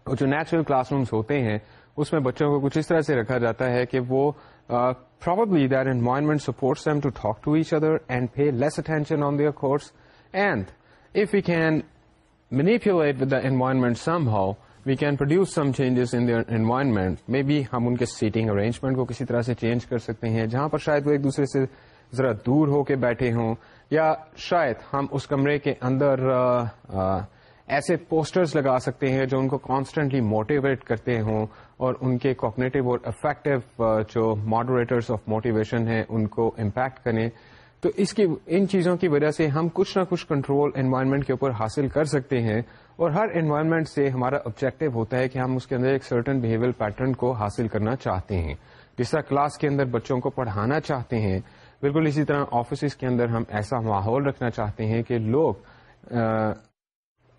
S2: اور جو نیچرل کلاس رومس ہوتے ہیں اس میں بچوں کو کچھ اس طرح سے رکھا جاتا ہے کہ وہ probably their environment supports them to talk to each other and pay less attention on their course and if we can مینیفیور environment somehow we can produce some changes in their environment میں بھی ہم ان کے seating arrangement کو کسی طرح سے change کر سکتے ہیں جہاں پر شاید وہ ایک دوسرے سے ذرا دور ہو کے بیٹھے ہوں یا شاید ہم اس کمرے کے اندر ایسے پوسٹرز لگا سکتے ہیں جو ان کو کانسٹنٹلی موٹیویٹ کرتے ہوں اور ان کے کوپنیٹیو اور افیکٹو جو ماڈوریٹرس آف موٹیویشن ہیں ان کو امپیکٹ کریں تو اس کی ان چیزوں کی وجہ سے ہم کچھ نہ کچھ کنٹرول انوائرمنٹ کے اوپر حاصل کر سکتے ہیں اور ہر انوائرمنٹ سے ہمارا آبجیکٹو ہوتا ہے کہ ہم اس کے اندر ایک سرٹن بہیویئر پیٹرن کو حاصل کرنا چاہتے ہیں جس طرح کلاس کے اندر بچوں کو پڑھانا چاہتے ہیں بالکل اسی طرح آفیسز کے اندر ہم ایسا ماحول رکھنا چاہتے ہیں کہ لوگ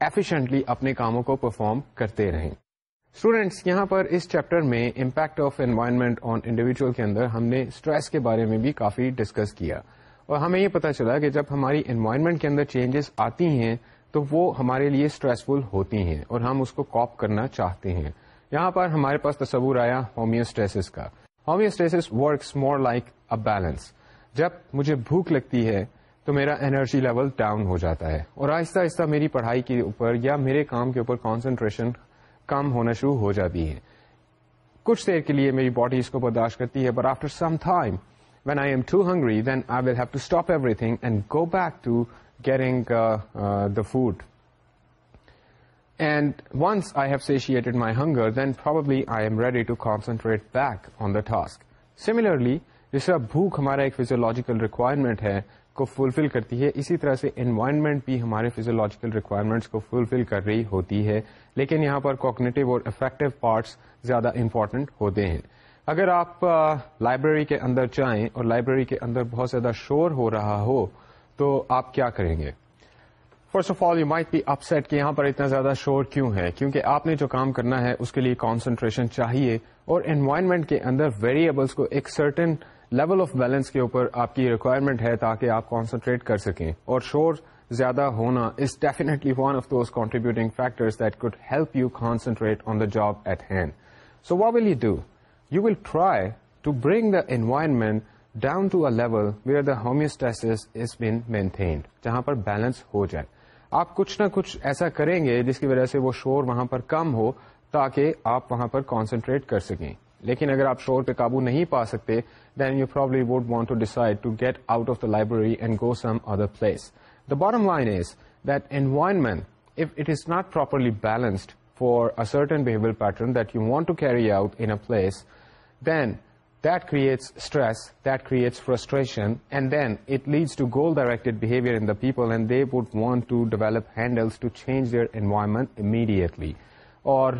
S2: ایفیشنٹلی اپنے کاموں کو پرفارم کرتے رہیں اسٹوڈینٹس یہاں پر اس چیپٹر میں impact of environment on individual کے اندر ہم نے اسٹریس کے بارے میں بھی کافی ڈسکس کیا اور ہمیں یہ پتا چلا کہ جب ہماری انوائرمنٹ کے اندر چینجز آتی ہیں تو وہ ہمارے لیے اسٹریسفل ہوتی ہیں اور ہم اس کو کاپ کرنا چاہتے ہیں یہاں پر ہمارے پاس تصور آیا ہومیوسٹریس کا homeostasis works more like a balance جب مجھے بھوک لگتی ہے تو میرا انرجی لیول ڈاؤن ہو جاتا ہے اور آہستہ آہستہ میری پڑھائی کے اوپر یا میرے کام کے اوپر کانسنٹریشن کم ہونا شروع ہو جاتی ہے کچھ دیر کے لیے میری باڈی اس کو برداشت کرتی ہے but after some time when I am too hungry then I will have to stop everything and go back to گیرنگ the food and once I have satiated my hunger then probably I am ready to concentrate back on the task similarly جس طرح بھوک ہمارا ایک physiological requirement ہے کو فلفل کرتی ہے اسی طرح سے انوائرمنٹ بھی ہمارے فیزولوجیکل ریکوائرمنٹس کو فلفل کر رہی ہوتی ہے لیکن یہاں پر کوکنیٹو اور افیکٹو پارٹس زیادہ امپورٹنٹ ہوتے ہیں اگر آپ لائبریری کے اندر جائیں اور لائبریری کے اندر بہت زیادہ شور ہو رہا ہو تو آپ کیا کریں گے first of all you might be upset کہ یہاں پر اتنا زیادہ شور کیوں ہے کیونکہ آپ نے جو کام کرنا ہے اس کے لیے کانسنٹریشن چاہیے اور انوائرمنٹ کے اندر ویریبلس کو ایک سرٹن لیول آف بیلنس کے اوپر آپ کی ریکوائرمنٹ ہے تاکہ آپ کانسنٹریٹ کر سکیں اور شور زیادہ ہونا is definitely one of those contributing factors that could help you concentrate on the job at hand so what will you do you will try to bring the environment down to a level where the homeostasis is been maintained جہاں پر balance ہو جائے آپ کچھ نہ کچھ ایسا کریں گے جس کی وجہ سے وہ شور وہاں پر کم ہو تاکہ آپ وہاں پر کانسنٹریٹ کر سکیں لیکن اگر آپ شور پہ قابو نہیں پا سکتے then you probably would want to decide to get out of the library and go some other place that environment if it is not properly balanced for certain pattern that you want to carry out in a place then that creates stress that creates frustration and then it leads to goal directed behaviour in the people and they would want develop handle to change your environment immediately اور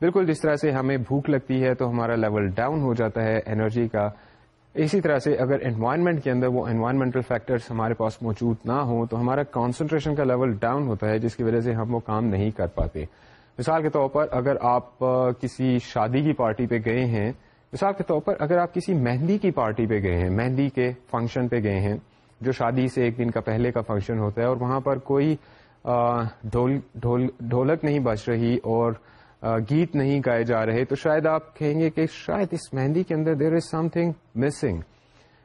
S2: بالکل جس طرح سے ہمیں بھوک لگتی ہے تو ہمارا لیول ڈاؤن ہو جاتا ہے اینرجی کا اسی طرح سے اگر انوائرمنٹ کے اندر وہ انوائرمنٹل فیکٹرس ہمارے پاس موجود نہ ہوں تو ہمارا کانسنٹریشن کا لیول ڈاؤن ہوتا ہے جس کی وجہ سے ہم وہ کام نہیں کر پاتے مثال کے طور پر اگر آپ کسی شادی کی پارٹی پہ گئے ہیں مثال کے طور پر اگر آپ کسی مہندی کی پارٹی پہ گئے ہیں مہندی کے فنکشن پہ گئے ہیں جو شادی سے ایک دن کا پہلے کا فنکشن ہوتا ہے اور وہاں پر کوئی ڈھولک نہیں بچ رہی اور گیت نہیں گائے جا رہے تو شاید آپ کہیں گے کہ شاید اس مہندی کے اندر there is some thing missing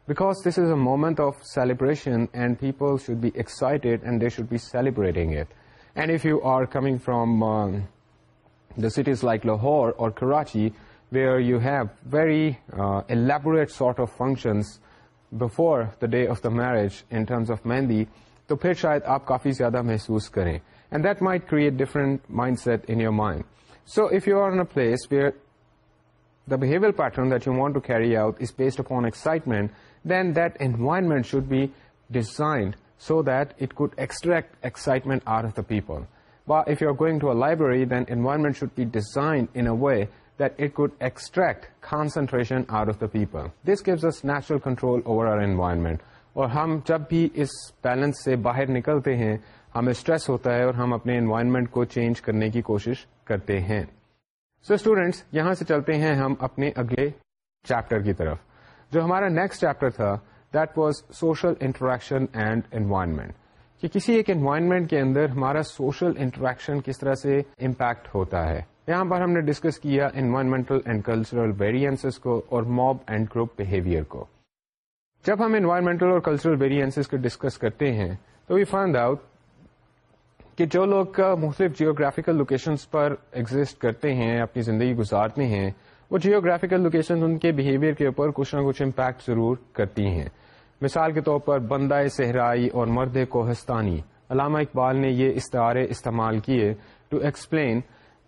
S2: because this is a moment of celebration and people should be excited and they should be celebrating it and if you are coming from the cities like Lahore اور Karachi where you have very elaborate sort of functions before the day of the marriage in terms of mehndi تو پھر شاید آپ کافی زیادہ محسوس کریں and that might create different mindset in your mind so a you are a place the behaviour pattern that you want to carry out upon based upon excitement then that be should be that so that it could extract excitement are of the people if you are going to a library then should should be design in way that it could extract concentration are of the people this gives us natural control over our environment. اور ہم جب بھی اس balance سے باہر نکلتے ہیں ہمیں stress ہوتا ہے اور ہم اپنے انوائرمنٹ کو چینج کرنے کی کوشش کرتے ہیں سو so اسٹوڈینٹس یہاں سے چلتے ہیں ہم اپنے اگلے چیپٹر کی طرف جو ہمارا نیکسٹ چیپٹر تھا that was social interaction and environment کہ کسی ایک انوائرمنٹ کے اندر ہمارا سوشل انٹریکشن کس طرح سے امپیکٹ ہوتا ہے یہاں پر ہم نے ڈسکس کیا انوائرمنٹل اینڈ کلچرل ویریئنسز کو اور موب اینڈ گروپ بہیویئر کو جب ہم انوائرمنٹل اور کلچرل ویریئنسز کو ڈسکس کرتے ہیں تو وی فائنڈ آؤٹ کہ جو لوگ مختلف جیوگرافیکل لوکیشنز پر ایگزٹ کرتے ہیں اپنی زندگی گزارتے ہیں وہ جیوگرافیکل لوکیشن بہیویئر کے اوپر کچھ نہ کچھ امپیکٹ ضرور کرتی ہیں مثال کے طور پر بندہ صحرائی اور مرد کوہستانی علامہ اقبال نے یہ استعارے استعمال کیے to explain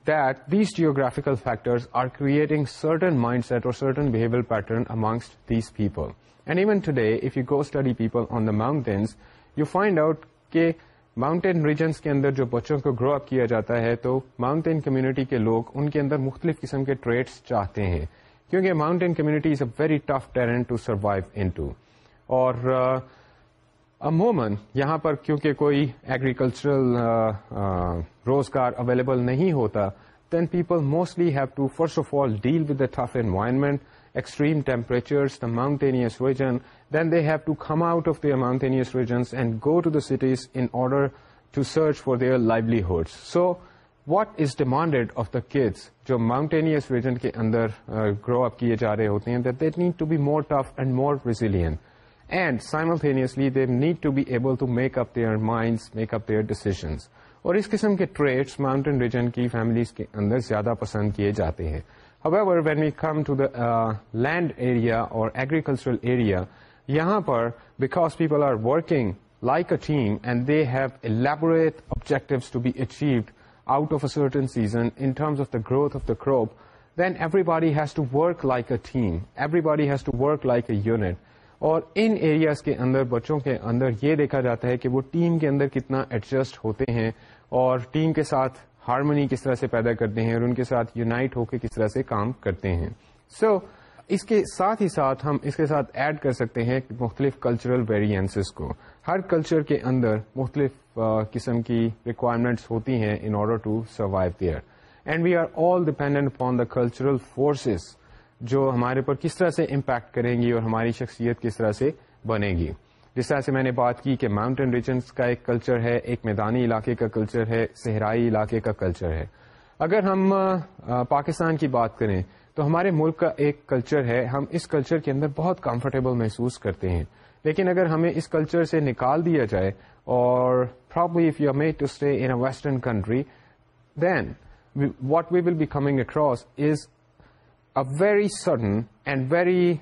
S2: that these geographical factors are creating certain mindset اور certain behaviour pattern amongst these people and even today if you go study people on the mountains you find out کہ mountain regions کے اندر جو بچوں کو گرو اپ کیا جاتا ہے تو ماؤنٹین کمیونٹی کے لوگ ان کے اندر مختلف قسم کے ٹریڈس چاہتے ہیں کیونکہ mountain community is a very tough talent to survive in to اور عموماً یہاں پر کیونکہ کوئی ایگریکلچرل روزگار اویلیبل نہیں ہوتا then people mostly have to first of all deal with the tough environment extreme temperature mountainous region then they have to come out of their mountainous regions and go to the cities in order to search for their livelihood so what is demanded of the kids جو mountainous region کے اندر grow up کیے جا رہے ہوتے ہیں that they need to be more tough and more resilient and simultaneously they need to be able to make up their minds, make up their decisions اور اس قسم کے ٹریڈس ماؤنٹین ریجن کی فیملیز کے اندر زیادہ پسند کیے جاتے ہیں ویم ٹو د لینڈ ایریا اور ایگریکلچرلیا یہاں پر because people are working like a team and they have elaborate have to be achieved out of out season a terms of the terms growth of the of then everybody has to work like a team everybody has to work like a unit اور ان areas کے اندر بچوں کے اندر یہ دیکھا جاتا ہے کہ وہ ٹیم کے اندر کتنا ایڈجسٹ ہوتے ہیں اور ٹیم کے ساتھ ہارمونی کس طرح سے پیدا کرتے ہیں اور ان کے ساتھ یونائٹ ہو کے کس طرح سے کام کرتے ہیں سو so, اس کے ساتھ ہی ساتھ ہم اس کے ساتھ ایڈ کر سکتے ہیں مختلف کلچرل ویریئنسز کو ہر کلچر کے اندر مختلف قسم کی ریکوائرمنٹس ہوتی ہیں in order to survive there and we are all dependent upon the cultural forces جو ہمارے پر کس طرح سے امپیکٹ کریں گی اور ہماری شخصیت کس طرح سے بنے گی جس طرح سے میں نے بات کی کہ ماؤنٹین ریجنس کا ایک کلچر ہے ایک میدانی علاقے کا کلچر ہے صحرائی علاقے کا کلچر ہے اگر ہم پاکستان کی بات کریں تو ہمارے ملک کا ایک کلچر ہے ہم اس کلچر کے اندر بہت کمفرٹیبل محسوس کرتے ہیں لیکن اگر ہمیں اس کلچر سے نکال دیا جائے اور probably if you are made to stay in a western country then what we will be coming across is a very sudden and very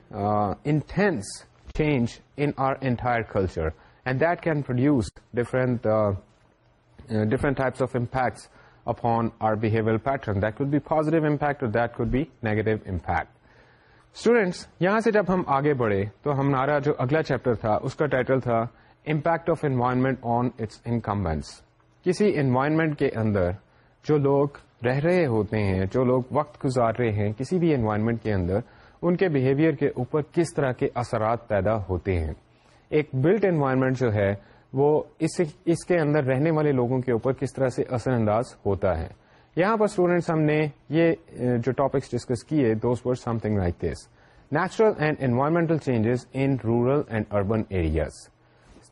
S2: intense change in our entire culture and that can produce different different of impact upon our students یہاں سے جب ہم آگے بڑھے تو ہمارا جو اگلا چیپٹر تھا اس کا ٹائٹل تھا impact of environment on its incumbents کسی انوائرمنٹ کے اندر جو لوگ رہ رہے ہوتے ہیں جو لوگ وقت گزار رہے ہیں کسی بھی انوائرمنٹ کے اندر ان کے بہیویئر کے اوپر کس طرح کے اثرات پیدا ہوتے ہیں ایک بلٹ انوائرمنٹ جو ہے وہ اس اس کے اندر رہنے والے لوگوں کے اوپر کس طرح سے اثر انداز ہوتا ہے یہاں پر اسٹوڈینٹس ہم نے یہ جو ٹاپکس ڈسکس کیے دوز پر some thing like this natural and environmental changes in rural and urban areas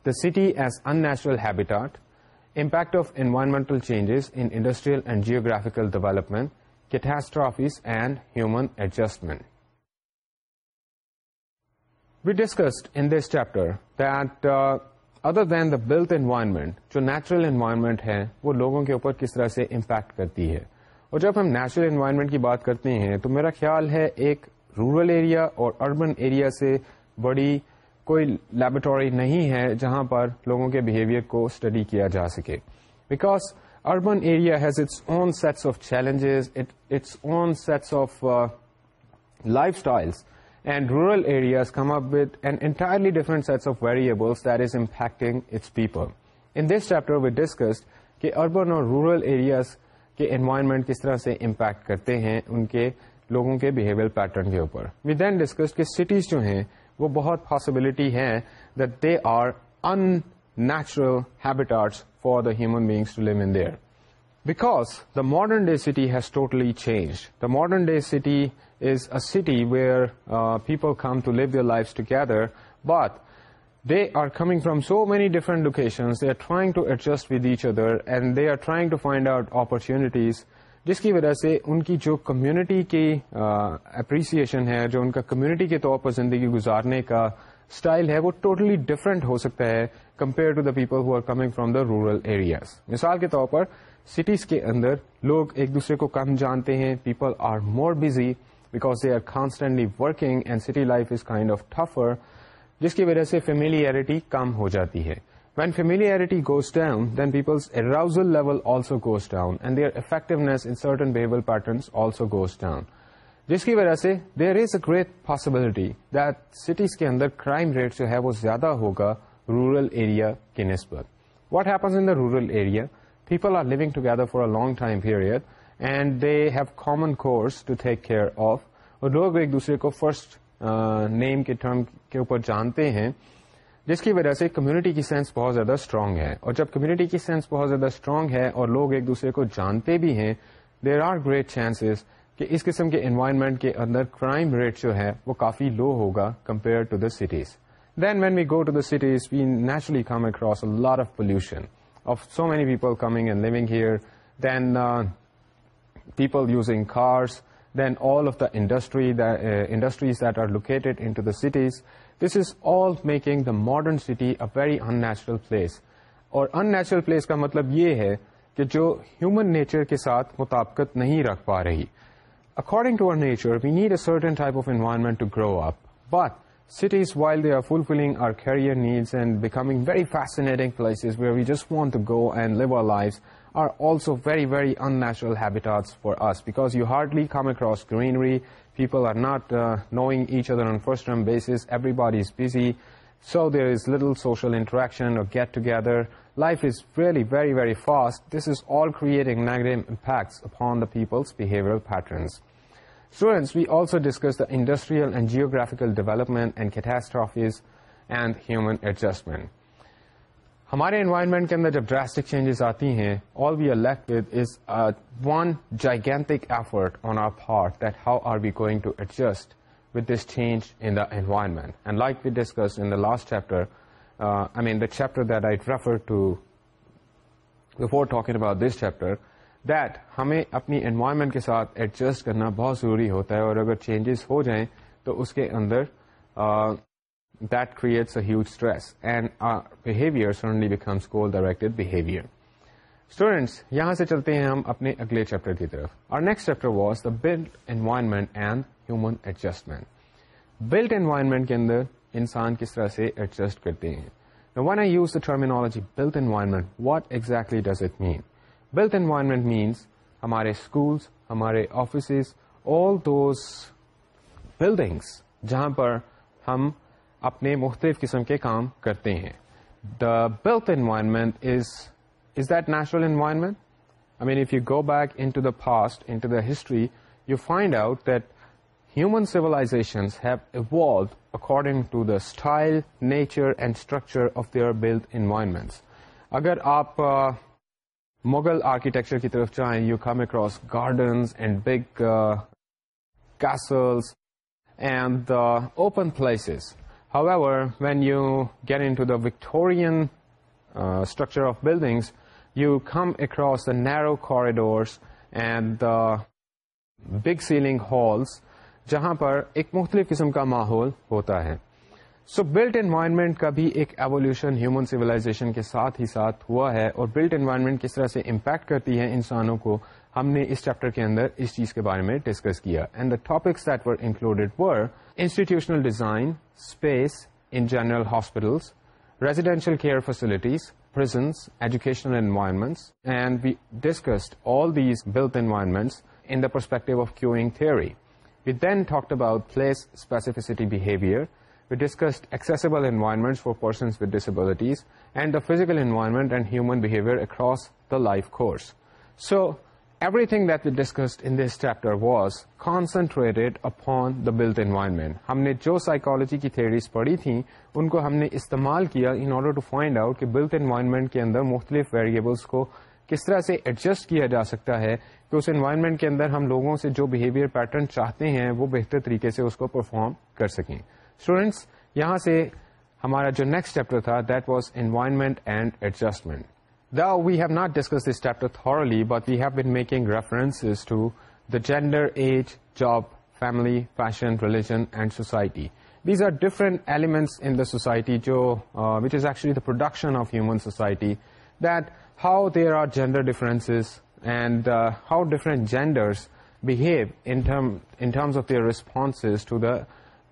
S2: the city as in natural habitat impact of environmental changes in industrial and geographical development catastrophes and human adjustment we discussed in this chapter that other than the built environment جو natural environment ہے وہ لوگوں کے اوپر کس طرح سے impact کرتی ہے اور جب ہم نیچرل انوائرمنٹ کی بات کرتے ہیں تو میرا خیال ہے ایک رورل ایریا اور اربن ایریا سے بڑی کوئی لیبرٹری نہیں ہے جہاں پر لوگوں کے بہیویئر کو اسٹڈی کیا جا سکے because urban area has its own sets of challenges its own sets of lifestyle and rural areas come up with and entirely different sites of variable that is impacting its people in this chapter کہ urban اور rural areas کے environment کس طرح سے impact کرتے ہیں ان کے لوگوں کے بہیویئر پیٹرن کے اوپر وی دین ڈسکس کہ سٹیز جو ہیں وہ بہت پاسبلٹی ہے that they are in natural habitats for the human beings to live in there because the modern day city has totally change the modern day city is a city where people come to live your life together but they are coming from so many different location they are trying to adjust with each other and they are trying to find out opportunities جس کی وجہ سے ان کی جو community کی اپریسیئشن ہے جو ان کا کمیونٹی کے طور پر زندگی گزارنے کا اسٹائل ہے وہ ٹوٹلی ڈفرنٹ ہو سکتا ہے compare to the people who are coming from the rural areas مثال کے طور پر سٹیز کے اندر لوگ ایک دوسرے کو کم جانتے ہیں people are more busy because they are constantly working and city life is kind of tougher جس کی وجہ سے فیملیئرٹی کم ہو جاتی ہے when familiarity goes down then people's arousal level also goes down and their effectiveness in certain patterns also goes down جس کی وجہ سے there is a great possibility that cities کے اندر کرائم ریٹ جو ہے وہ زیادہ ہوگا رورل ایریا کی نسبت what happens in the rural area people are living together for a long time period and they have common course to take care of اور لوگ ایک دوسرے کو فرسٹ نیم کے ٹرم کے اوپر جانتے ہیں جس کی وجہ سے کمیونٹی کی سینس بہت زیادہ اسٹرانگ ہے اور جب کمیونٹی کی سینس بہت زیادہ اسٹرانگ ہے اور لوگ ایک دوسرے کو جانتے بھی ہیں دیر آر گریٹ چانسز کہ اس قسم کے انوائرمنٹ کے اندر کرائم ریٹ جو ہے وہ کافی لو ہوگا compare to the cities then when we go to the cities we naturally come across lot of pollution of so many people coming and living here then people using cars then all of the industry industries that are located in to the cities this is all making the modern city a very unnatural place اور unnatural place کا مطلب یہ ہے کہ جو human nature کے ساتھ مطابقت نہیں رکھ پا رہی According to our nature, we need a certain type of environment to grow up. But cities, while they are fulfilling our career needs and becoming very fascinating places where we just want to go and live our lives, are also very, very unnatural habitats for us, because you hardly come across greenery. People are not uh, knowing each other on first-term basis. Everybody is busy. So there is little social interaction or get-together. Life is really very, very fast. This is all creating negative impacts upon the people's behavioral patterns. Students we also discuss the industrial and geographical development and catastrophes and human adjustment ہمارے environment کے اندر جب drastic changes آتی ہیں all we are like with is one gigantic effort on our part that how are be گوئگ to adjust with this change in the environment and like we discuss in the last chapter chapter that I referred to before talking about this chapter that ہمیں اپنی environment کے ساتھ adjust کرنا بہت ضروری ہوتا ہے اور اگر چینجز ہو جائیں تو اس کے اندر that creates a huge stress and behaviour behaviour suddenly becomes directed students یہاں سے چلتے ہیں ہم اپنے اگلے چیپٹر کی طرف اور next chapter was the blood environment and human adjustment blood environment کے اندر انسان کس طرح سے ایڈجسٹ کرتے ہیں when I use the terminology built environment what exactly does it mean built environment means ہمارے اسکولس ہمارے آفیسز آل دوز بلڈنگس جہاں پر ہم اپنے مختلف قسم کے کام کرتے ہیں the built environment is that natural environment mean if you go back in to the past in to the history you find out that human solutions have evolved according to the style nature and structure of their built environments اگر آپ Mughal architecture کی طرف جائیں you come across gardens and big castles and the open places however when you get into the Victorian structure of buildings you come across the narrow corridors and the big ceiling halls جہاں پر ایک مختلف قسم کا ماحول ہوتا ہے so built environment کا بھی ایک ایولیوشن ہیومن سیولاشن کے ساتھ ہی ساتھ ہوا ہے اور بلٹ انوائرمنٹ کس طرح سے امپیکٹ کرتی ہے انسانوں کو ہم نے اس چیپٹر کے اندر اس چیز کے بارے میں ڈسکس کیا and the topics that were were included institutional design space in general hospitals residential care facilities prisons educational environments and we discussed all these built environments in perspective of queuing theory we then talk about place specificity behaviour discussed accessible environment for persons with disabilities and the physical environment and human across the life course so every things was concentrate upon the built environment ہم نے جو psychology کی theories پڑھی تھیں ان کو ہم نے استعمال کیا in order to find out کہ بلتھ انوائرمنٹ کے اندر مختلف ویریئبلس کو کس طرح سے ایڈجسٹ کیا جا سکتا ہے کہ اس انوائرمنٹ کے اندر ہم لوگوں سے جو بہیویئر پیٹرن چاہتے ہیں وہ بہتر طریقے سے اس کو پرفارم کر سکیں اسٹوڈینٹس یہاں سے ہمارا جو نیکسٹ چیپٹر تھا that was environment and adjustment the we have not discuss this chapter thoroughly but we have been making reference to the gender age job family fashion religion and society these are different elements in the society جو which is actually the production of human society that how there are gender differences and how different genders behave in terms of their response to the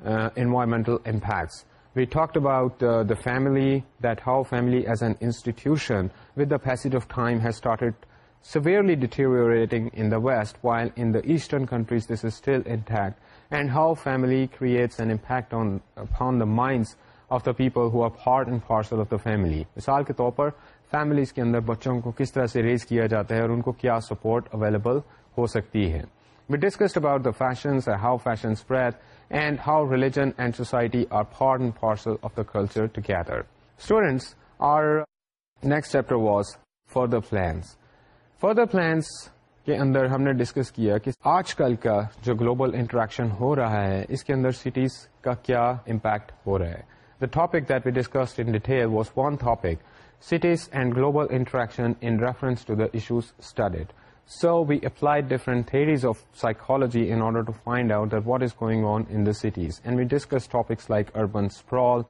S2: environmental impacts we talk about the family that how family as an institution with time has start severely dating eastern countries still impact and how family creates an impact minds of the people of the family مثال کے طور پر families کے اندر بچوں کو کس طرح سے ریز کیا جاتا ہے اور ان کو کیا سپورٹ اویلیبل ہو سکتی ہے we discussed about fashion how fashion and how religion and society are parcel of culture culture together. Students are next chapter was further plans further plans کے اندر ہم نے ڈسکس کیا کہ آج کل کا جو گلوبل انٹریکشن ہو رہا ہے اس کے اندر سٹیز کا کیا امپیکٹ ہو رہا ہے the topic that we discuss in detail was one topic cities and global interaction in reference to the issues studied so we theories different psychology of psychology to order to find out what is going on in cities. And we discuss topics like urban sprawl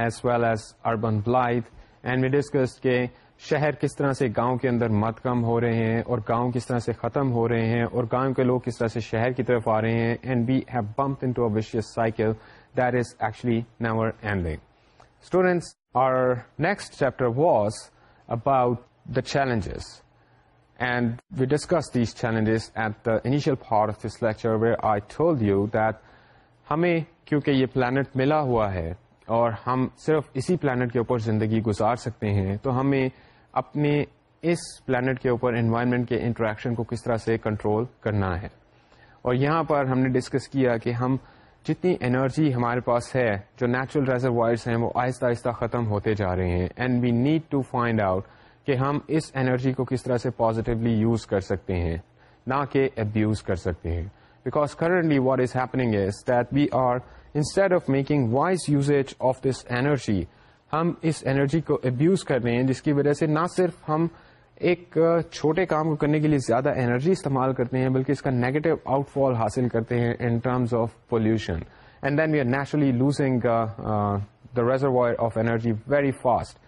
S2: as well as urban blight. And we discuss کہ شہر کس طرح سے گاؤں کے اندر مت کم ہو رہے ہیں اور گاؤں کس طرح سے ختم ہو رہے ہیں اور گاؤں کے لوگ کس طرح سے شہر کی طرف آ رہے ہیں اینڈ وی ہیو بمپ انو vicious cycle that is actually never and students are next chapter was about the challenges and we discuss these challenges at the initial part of this lecture where you that ہمیں کیونکہ یہ plant ملا ہوا ہے اور ہم صرف اسی پلانٹ کے اوپر زندگی گزار سکتے ہیں تو ہمیں اپنے اس پلانٹ کے اوپر انوائرمنٹ کے انٹریکشن کو کس طرح سے کنٹرول کرنا ہے اور یہاں پر ہم نے ڈسکس کیا کہ ہم جتنی انرجی ہمارے پاس ہے جو نیچرل ریزروائرس ہیں وہ آہستہ آہستہ ختم ہوتے جا رہے ہیں and we need to find out کہ ہم اس انرجی کو کس طرح سے پازیٹیولی یوز کر سکتے ہیں نہ کہ ابیوز کر سکتے ہیں because currently what is happening is that we are instead of making wise usage of this energy ہم اس انرجی کو ابیوز کر رہے ہیں جس کی وجہ سے نہ صرف ہم ایک چھوٹے کام کو کرنے کے لیے زیادہ انرجی استعمال کرتے ہیں بلکہ اس کا نیگیٹو آؤٹ فال حاصل کرتے ہیں in terms of pollution and then we are naturally losing the reservoir of energy very fast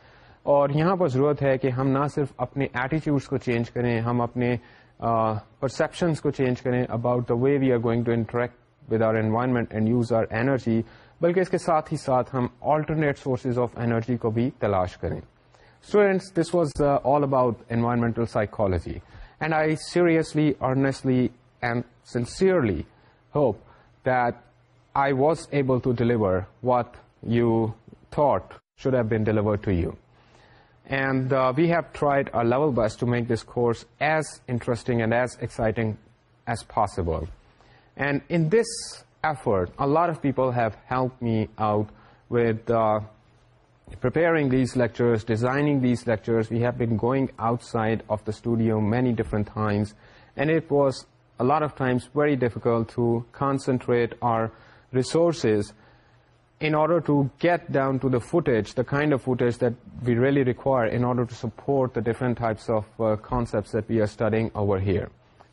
S2: اور یہاں پر ضرورت ہے کہ ہم نہ صرف اپنے ایٹیچیوڈس کو چینج کریں ہم اپنے پرسپشنس کو چینج کریں about the way we are going to interact with our environment and use our energy بلکہ اس کے ساتھ ہی ساتھ ہم آلٹرنیٹ سورسز آف اینرجی کو بھی تلاش کریں students this was all about environmental psychology and I seriously earnestly and sincerely hope that I was able to deliver what you thought should have been deliver to you And uh, we have tried our level best to make this course as interesting and as exciting as possible. And in this effort, a lot of people have helped me out with uh, preparing these lectures, designing these lectures. We have been going outside of the studio many different times, and it was a lot of times very difficult to concentrate our resources in order to get down to the footage, the kind of footage that we really require in order to support the different types of uh, concepts that we are studying over here.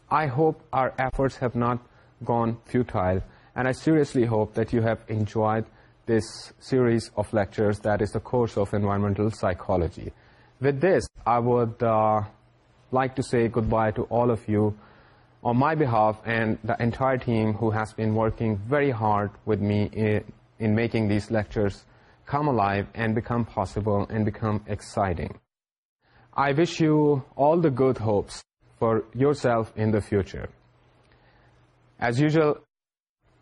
S2: I hope our efforts have not gone futile, and I seriously hope that you have enjoyed this series of lectures that is the course of environmental psychology. With this, I would uh, like to say goodbye to all of you on my behalf and the entire team who has been working very hard with me eh, in making these lectures come alive and and become possible and become exciting I wish you all the good hopes for yourself in the future as usual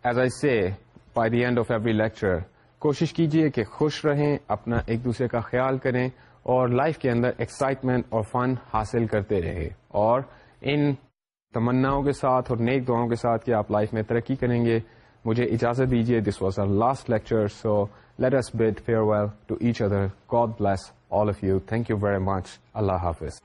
S2: as I the by the end of every lecture کوشش کیجیے کہ خوش رہیں اپنا ایک دوسرے کا خیال کریں اور لائف کے اندر ایکسائٹمنٹ اور فن حاصل کرتے رہے اور ان تمناؤں کے ساتھ اور نیک دعاؤں کے ساتھ کہ آپ لائف میں ترقی کریں گے مجھے اجازت دیجیے this was our last lecture so let us bid farewell to each other God bless all of you thank you very much اللہ حافظ